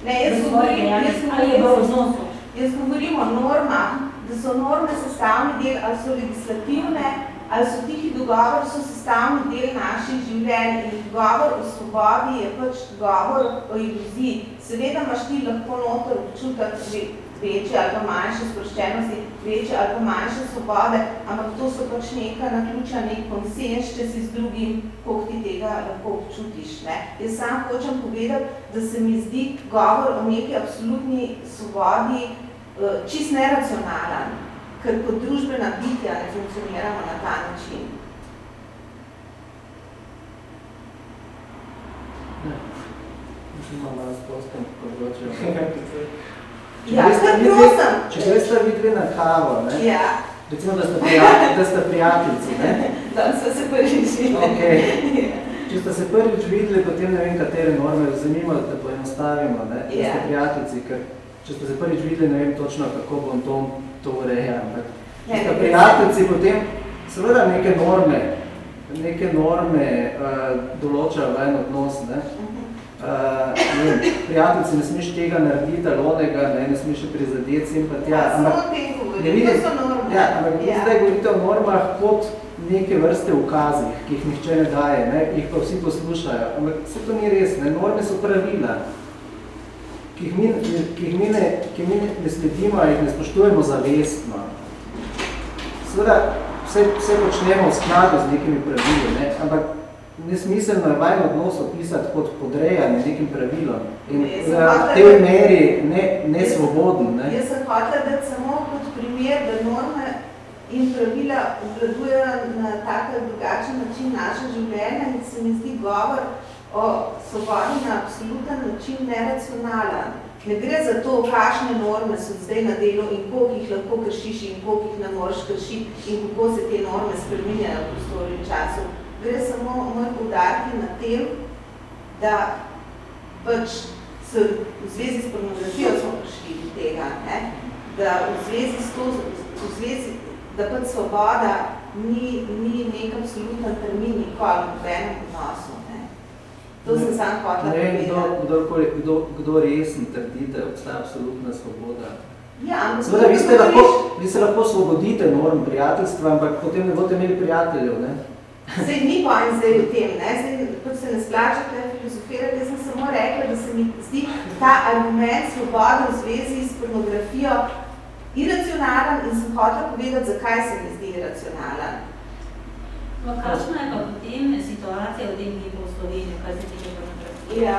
Ne, jaz govorim, jaz ali je v govorim, odnosu. Jaz govorim o normah, da so norme sestavni del, ali so legislativne, ali so tihi dogovori, so sestavni del naših življenj in govor o svobodi je pač govor o iluziji. Seveda imaš ti lahko noter občutek ve- večje ali pa manjše sproščenosti, večje ali pa manjše svobode, ampak to so pač neka naključja, nek konsens, če si z drugim, koliko ti tega lahko občutiš. Ne? Jaz sam hočem povedati, da se mi zdi govor o neki absolutni svobodi čist neracionalen, ker kot družbena bitja ne funkcioniramo na ta način. [laughs] Ja, kar prosim. Če gresta vidve na kavo, ne? Ja, recimo, da ste, prijatelj, da ste prijateljci, ne? [laughs] da so se prvič videli. Okej. Če ste se prvič videli, potem ne vem, katere norme zanima, da poenostavimo, ne? Da Ja. ste prijateljci, ker če ste se prvič videli, ne vem točno, kako bom to, to ureja, ampak Ne, ne, prijateljci, potem seveda neke norme, neke norme uh, določajo v en odnos, ne? Uh, ne vem, prijateljci, ne smeš tega narediti, ali onega, ne, ne smeš prizadeti sem pa tja, Samo ampak ne vidim, ja, ampak Ja. zdaj govorite o normah kot neke vrste ukazih, ki jih nihče ne daje, ne, jih pa vsi poslušajo, ampak vse to ni res, ne, norme so pravila, ki jih mi, ki jih mi, ne, ki mi ne sledimo, jih ne spoštujemo zavestno. Seveda, vse, vse počnemo v skladu z nekimi pravili, ne, ampak nesmiselno je vajen odnos opisati kot podrejanje nekim pravilom in v hotela- tej meri ne, nesvoboden. Ne. Jaz sem hotela dati samo kot primer, da norme in pravila obvladujejo na tak drugačen način naše življenje in se mi zdi govor o svobodi na absoluten način neracionalen. Ne gre za to, kakšne norme so zdaj na delu in koliko jih lahko kršiš in koliko jih ne moreš kršiti in kako se te norme spreminjajo v prostoru in času. Gre samo moj poudarki na tem, da pač s, v zvezi s pornografijo smo prišli do tega, ne? da v zvezi s to, v zvezi, da pač svoboda ni, ni nek absoluten termin nikoli v nobenem odnosu. To sem sam hotela Ne kdo, kdorkoli- kdo, kdo resen trdi, da obstaja absolutna svoboda. Ja, Seveda, vi, ste lahko, vi se lahko osvobodite norm prijateljstva, ampak potem ne boste imeli prijateljev, ne? Sej ni pojem zdaj v tem, ne? Zdaj, pač se ne splača tukaj filozofirati, jaz sem samo rekla, da se mi zdi ta argument svobode v zvezi s pornografijo iracionalen in sem hotela povedati, zakaj se mi zdi iracionalen. No, kakšna je pa potem situacija v tem hipu v Sloveniji, kar se tiče pornografije? Ja.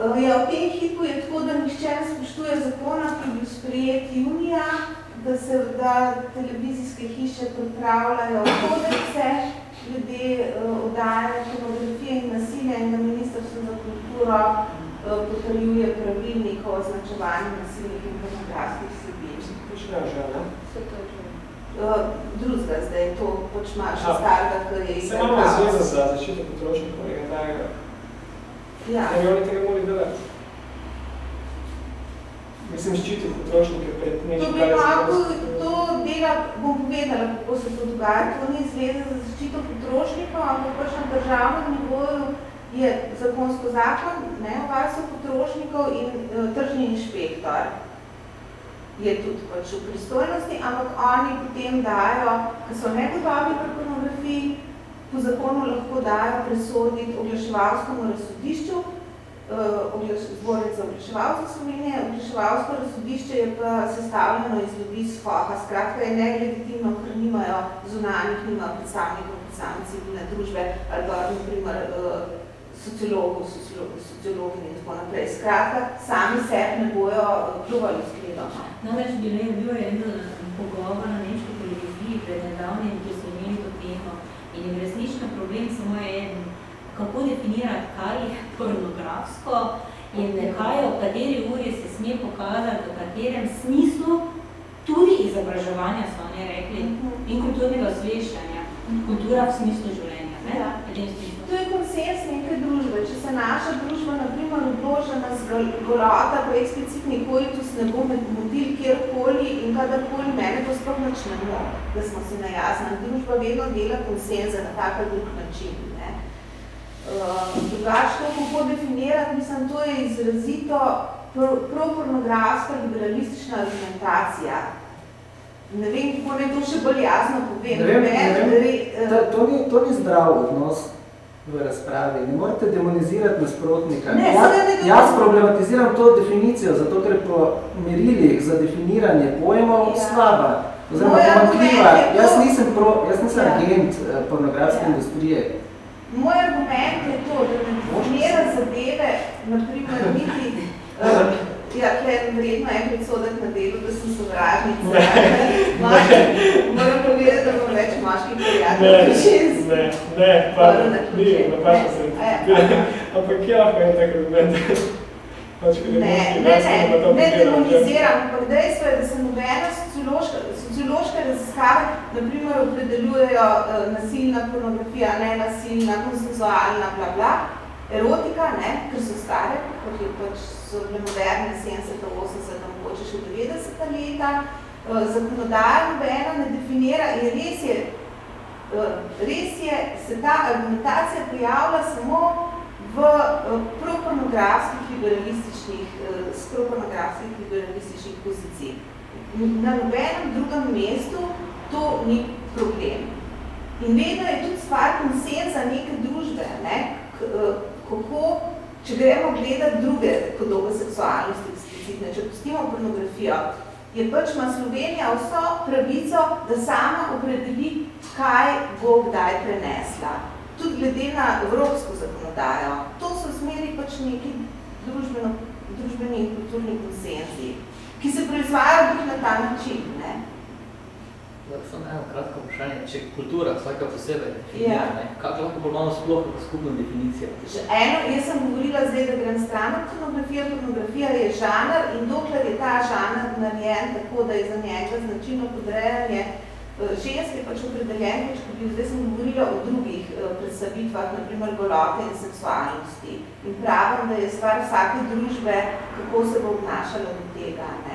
Eh, Ja, v tem hipu je tako, da nihče ne spoštuje zakona, ki je bil sprejet junija, da se da televizijske hiše pripravljajo kodekse glede uh, oddajanja pornografije in nasilja in da Ministrstvo za kulturo uh, potrjuje pravilnik o označevanju nasilnih in pornografskih vsebin. Počnejo že, ne? Uh, drugega zdaj, to pač še Ja. starega, ker je Se igra imamo zveza za zaščito potrošnikov in tajega. Ja. Ne bi oni tega morali delati. Mislim, ščititi potrošnike pred nečim, bi kar je zelo- to dela, bom povedala, kako se to dogaja. To ni zveza za zaščito potrošnikov, ampak pač na državnem nivoju je zakonsko zakon, ne, o varstvu potrošnikov in uh, tržni inšpektor je tudi pač v pristojnosti, ampak oni potem dajo, ker so negotovi pri pornografiji, po zakonu lahko dajo presoditi oglaševalskemu razsodišču, uh, zborec za oglaševalce Slovenije. Oglaševalsko razsodišče je pa sestavljeno iz ljudi z FOHA, skratka je nelegitimno, ker nimajo zunanjih, nimajo predstavnikov predstavnic civilne družbe ali pa, na primer, uh, sociologov, sociolo- sociologinj in tako naprej. Skratka, sami sebi ne bojo pljuvali skledoma. Namreč bilo je bil en eh, pogovor na nemški televiziji pred nedavnim, ki so imeli to temo. In je resnično problem samo en, kako definirati, kaj je pornografsko in kaj v kateri uri se sme pokazati, v katerem smislu, tudi izobraževanja, so oni rekli, in kulturnega osveščanja. Kultura v smislu življenja, ne? Ja. To je konsens neke družbe. Če se naša družba, na primer, podložena z golota, pa eksplicitni koitus ne bo motil kjerkoli in kadarkoli mene to sploh nič ne mo, da smo si najasni. Družba vedno dela konsenza na tak drug način. Ne. Uh, drugač, to kako definirati, mislim, to je izrazito pro-pornografska liberalistična argumentacija. Ne vem, kako ne to še bolj jasno povem. Ne vem, ne vem. To, to, ni, to ni zdrav odnos v razpravi. Ne morete demonizirati nasprotnika. Ne, ja, ne jaz problematiziram to definicijo, zato ker po merilih za definiranje pojmov ja. slaba. Oziroma, pomankljiva. Jaz nisem, pro, jaz nisem ja. agent eh, pornografske ja. industrije. Moj argument je to, da ne definira zadeve, naprimer, niti Ja, tle vredno je predsodek na delu, da sem sovražnica. Moram povedati, da bom več maških prijatelj. Ne, ne, ne, pa ni, napačno sem. [laughs] Ampak kje lahko je tak argument? Pač, ne, ne, ne, ne demoniziram, ampak dejstvo je, da se nobena sociološka, sociološka raziskave naprimer opredeljujejo uh, nasilna pornografija, nenasilna, konsenzualna, bla, bla, erotika, ne, ker so stare, kot je pač so bile moderne 70, 80, mogoče še 90 leta. Eh, zakonodaja nobena ne definira in res je, eh, res je, se ta argumentacija pojavlja samo v eh, propornografskih liberalističnih, propornografskih liberalističnih pozicij. Na nobenem drugem mestu to ni problem. In vedno je tudi stvar konsenza neke družbe, ne? Kako Če gremo gledati druge podobe seksualnosti, eksplicitne, če pustimo pornografijo, je pač ima Slovenija vso pravico, da sama opredeli, kaj bo kdaj prenesla. Tudi glede na evropsko zakonodajo. To so smeri pač neki družbeno, družbeni in kulturni konsenzi, ki se proizvajajo tudi na ta način. Ne? Samo eno kratko vprašanje, če kultura vsaka posebej definira, ja. ne, kako lahko imamo sploh skupno definicijo? Eno, jaz sem govorila zdaj, da grem stran od pornografije, pornografija je žanr in dokler je ta žanr narejen tako, da je za njega značilno podrejanje eh, ženske pač opredeljen, več kot bi zdaj sem govorila o drugih eh, predstavitvah, naprimer golote in seksualnosti. In pravim, da je stvar vsake družbe, kako se bo obnašala do tega. Ne?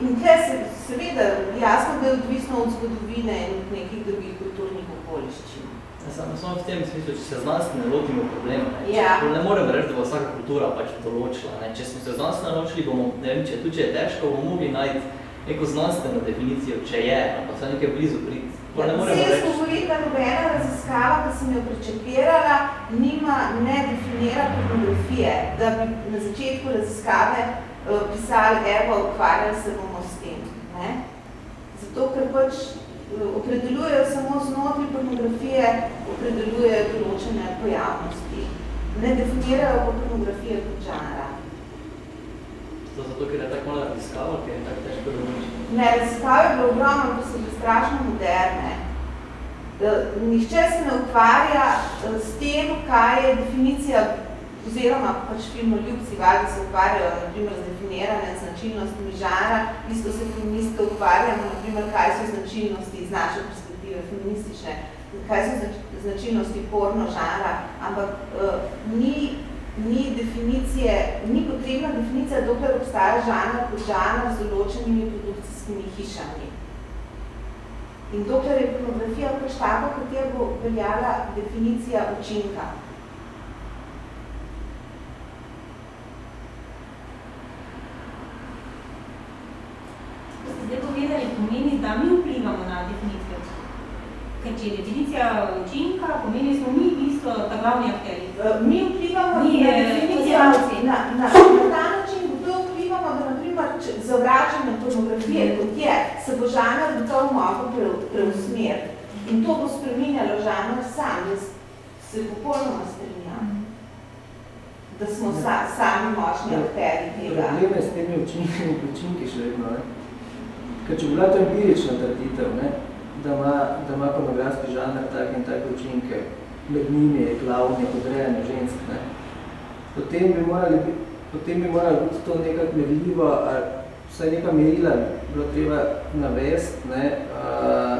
In tle se seveda jasno, da je odvisno od zgodovine in od nekih drugih kulturnih okoliščin. Ja, samo, samo v tem smislu, če se znanstveno lotimo problema, ne, ja. če, ne morem reči, da bo vsaka kultura pač določila. Ne. Če smo se znanstveno ločili, bomo, ne vem, če tu če je težko, bomo mogli najti neko znanstveno definicijo, če je, pa vse nekaj blizu prid. Ja, se jaz govorim, da nobena raziskava, ki sem jo pričakirala, nima ne definira pornografije, da bi na začetku raziskave pisali, evo, ukvarjali se bomo Ne? Zato, ker pač eh, opredeljujejo samo znotraj pornografije, opredeljujejo določene pojavnosti. Ne definirajo pa pornografije kot žanra. To zato, ker je tako malo raziskavo, ker je tako težko določiti? Ne, raziskavo je bilo ogromno, ko so bile strašno moderne. Nihče se ne ukvarja eh, s tem, kaj je definicija oziroma pač filmoljubci valjda se ukvarjajo naprimer z definiranjem značilnostmi žanra, isto se feministke ukvarjamo, naprimer, kaj so značilnosti iz naše perspektive feministične, kaj so značilnosti porno žanra, ampak uh, ni, ni definicije, ni potrebna definicija, dokler obstaja žanr kot žanr z določenimi produkcijskimi hišami. In dokler je pornografija pač tako, katero bo veljala definicija učinka. Zdaj povedali, pomeni, da mi vplivamo na definicijo. Ker če je definicija učinka, pomeni, smo mi isto ta glavni akteri. E, mi vplivamo mi na definicijo na, na, na ta način, to vplivamo, da naprimer zavračanje pornografije, kot je, se bo žanr do toho malo pre, preusmeriti. In to bo spreminjalo žanr sam, jaz se popolnoma strinjam da smo sa, sami močni akteri tega. Problem je s temi učinki, učinki še vedno, ne? Ker če bi bila to empirična trditev, ne, da, ima, da ima pornografski žanr tak in take učinke, med njimi je glavni podrejanje žensk, ne, potem bi morali potem bi moralo biti to nekako merljivo, ali vsaj neka merila bilo treba navesti, ne, a,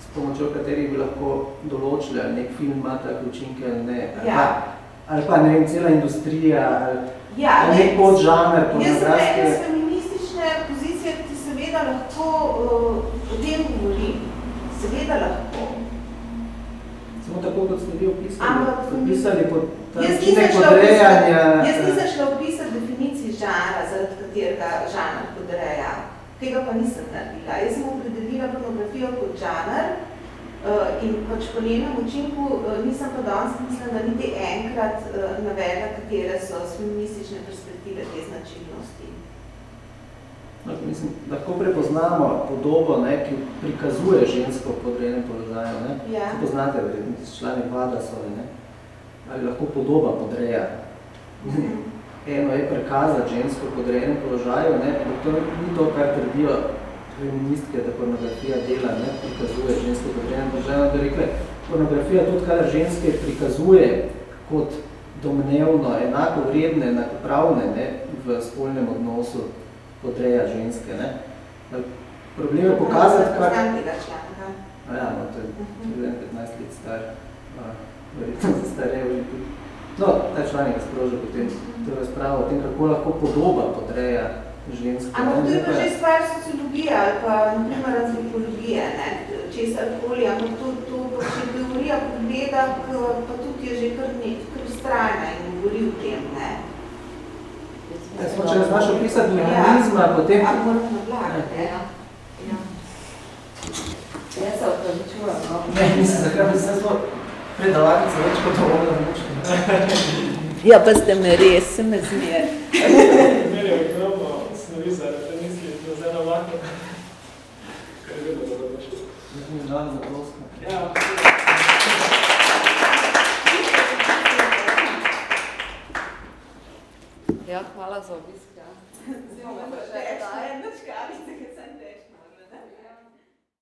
s pomočjo katerih bi lahko določili, ali nek film ima take učinke ali ne. Ali, ja. pa, ali pa ne vem, cela industrija, ali Ja, nek podžanr Jaz sem rekla, pornografske. feministične pozicije, ki seveda lahko uh, o tem govorim. Seveda lahko. Samo tako, kot ste vi opisali, Ampak opisali pod Jaz nisem šla opisati, jaz nisem eh, šla opisati definiciji žanra, zaradi katerega žanr podreja. Tega pa nisem naredila. Jaz sem opredelila pornografijo kot žanr uh, in pač po njenem učinku nisem pa danes mislila, da niti enkrat navedla, katere so z feministične perspektive te značilnosti. Mislim, lahko prepoznamo podobo, ne, ki prikazuje žensko v podrejenem položaju. Ne. Ja. To poznate, verjetno, tisti člani Vadasove, ne. Ali lahko podoba podreja. Eno je prikazati žensko v podrejenem položaju, ne, to ni to, kar trdijo feministke, da pornografija dela, ne, prikazuje žensko v podrejenem položaju. Da rekle, pornografija tudi, kadar ženske prikazuje kot domnevno enako vredne, enakopravne ne, v spolnem odnosu podreja ženske. Ne. Problem je pokazati, kak... Ja, no, to je tudi 15 let star, verjetno [laughs] za starejel že tudi. No, ta članek je sprožil potem to razpravo o tem, kako lahko podoba podreja žensko. Ampak to je pa Ne, že stvar sociologije ali pa naprimer antropologije, ne, česar koli, ampak to, to če teorija pogleda, pa tudi je že kar nek, kar ustrajna in govori o tem, ne. Ja, samo če ne znaš opisati mehanizma, potem... A moram nablagati, ne. Ja. Ja. Jaz se opravičujem, no. Ne, mislim, zakaj bi se smo predavateljice več kot dovoljno mučili. Ja, pa ste me res, se me zmer. Imeli je ogromno snovi za misli, za eno lahko. Kar je vedno došlo. Mi je žal za. Ja, Ja, hvala za obisk. Ja. Zdaj, pa še ena, ena čkavica,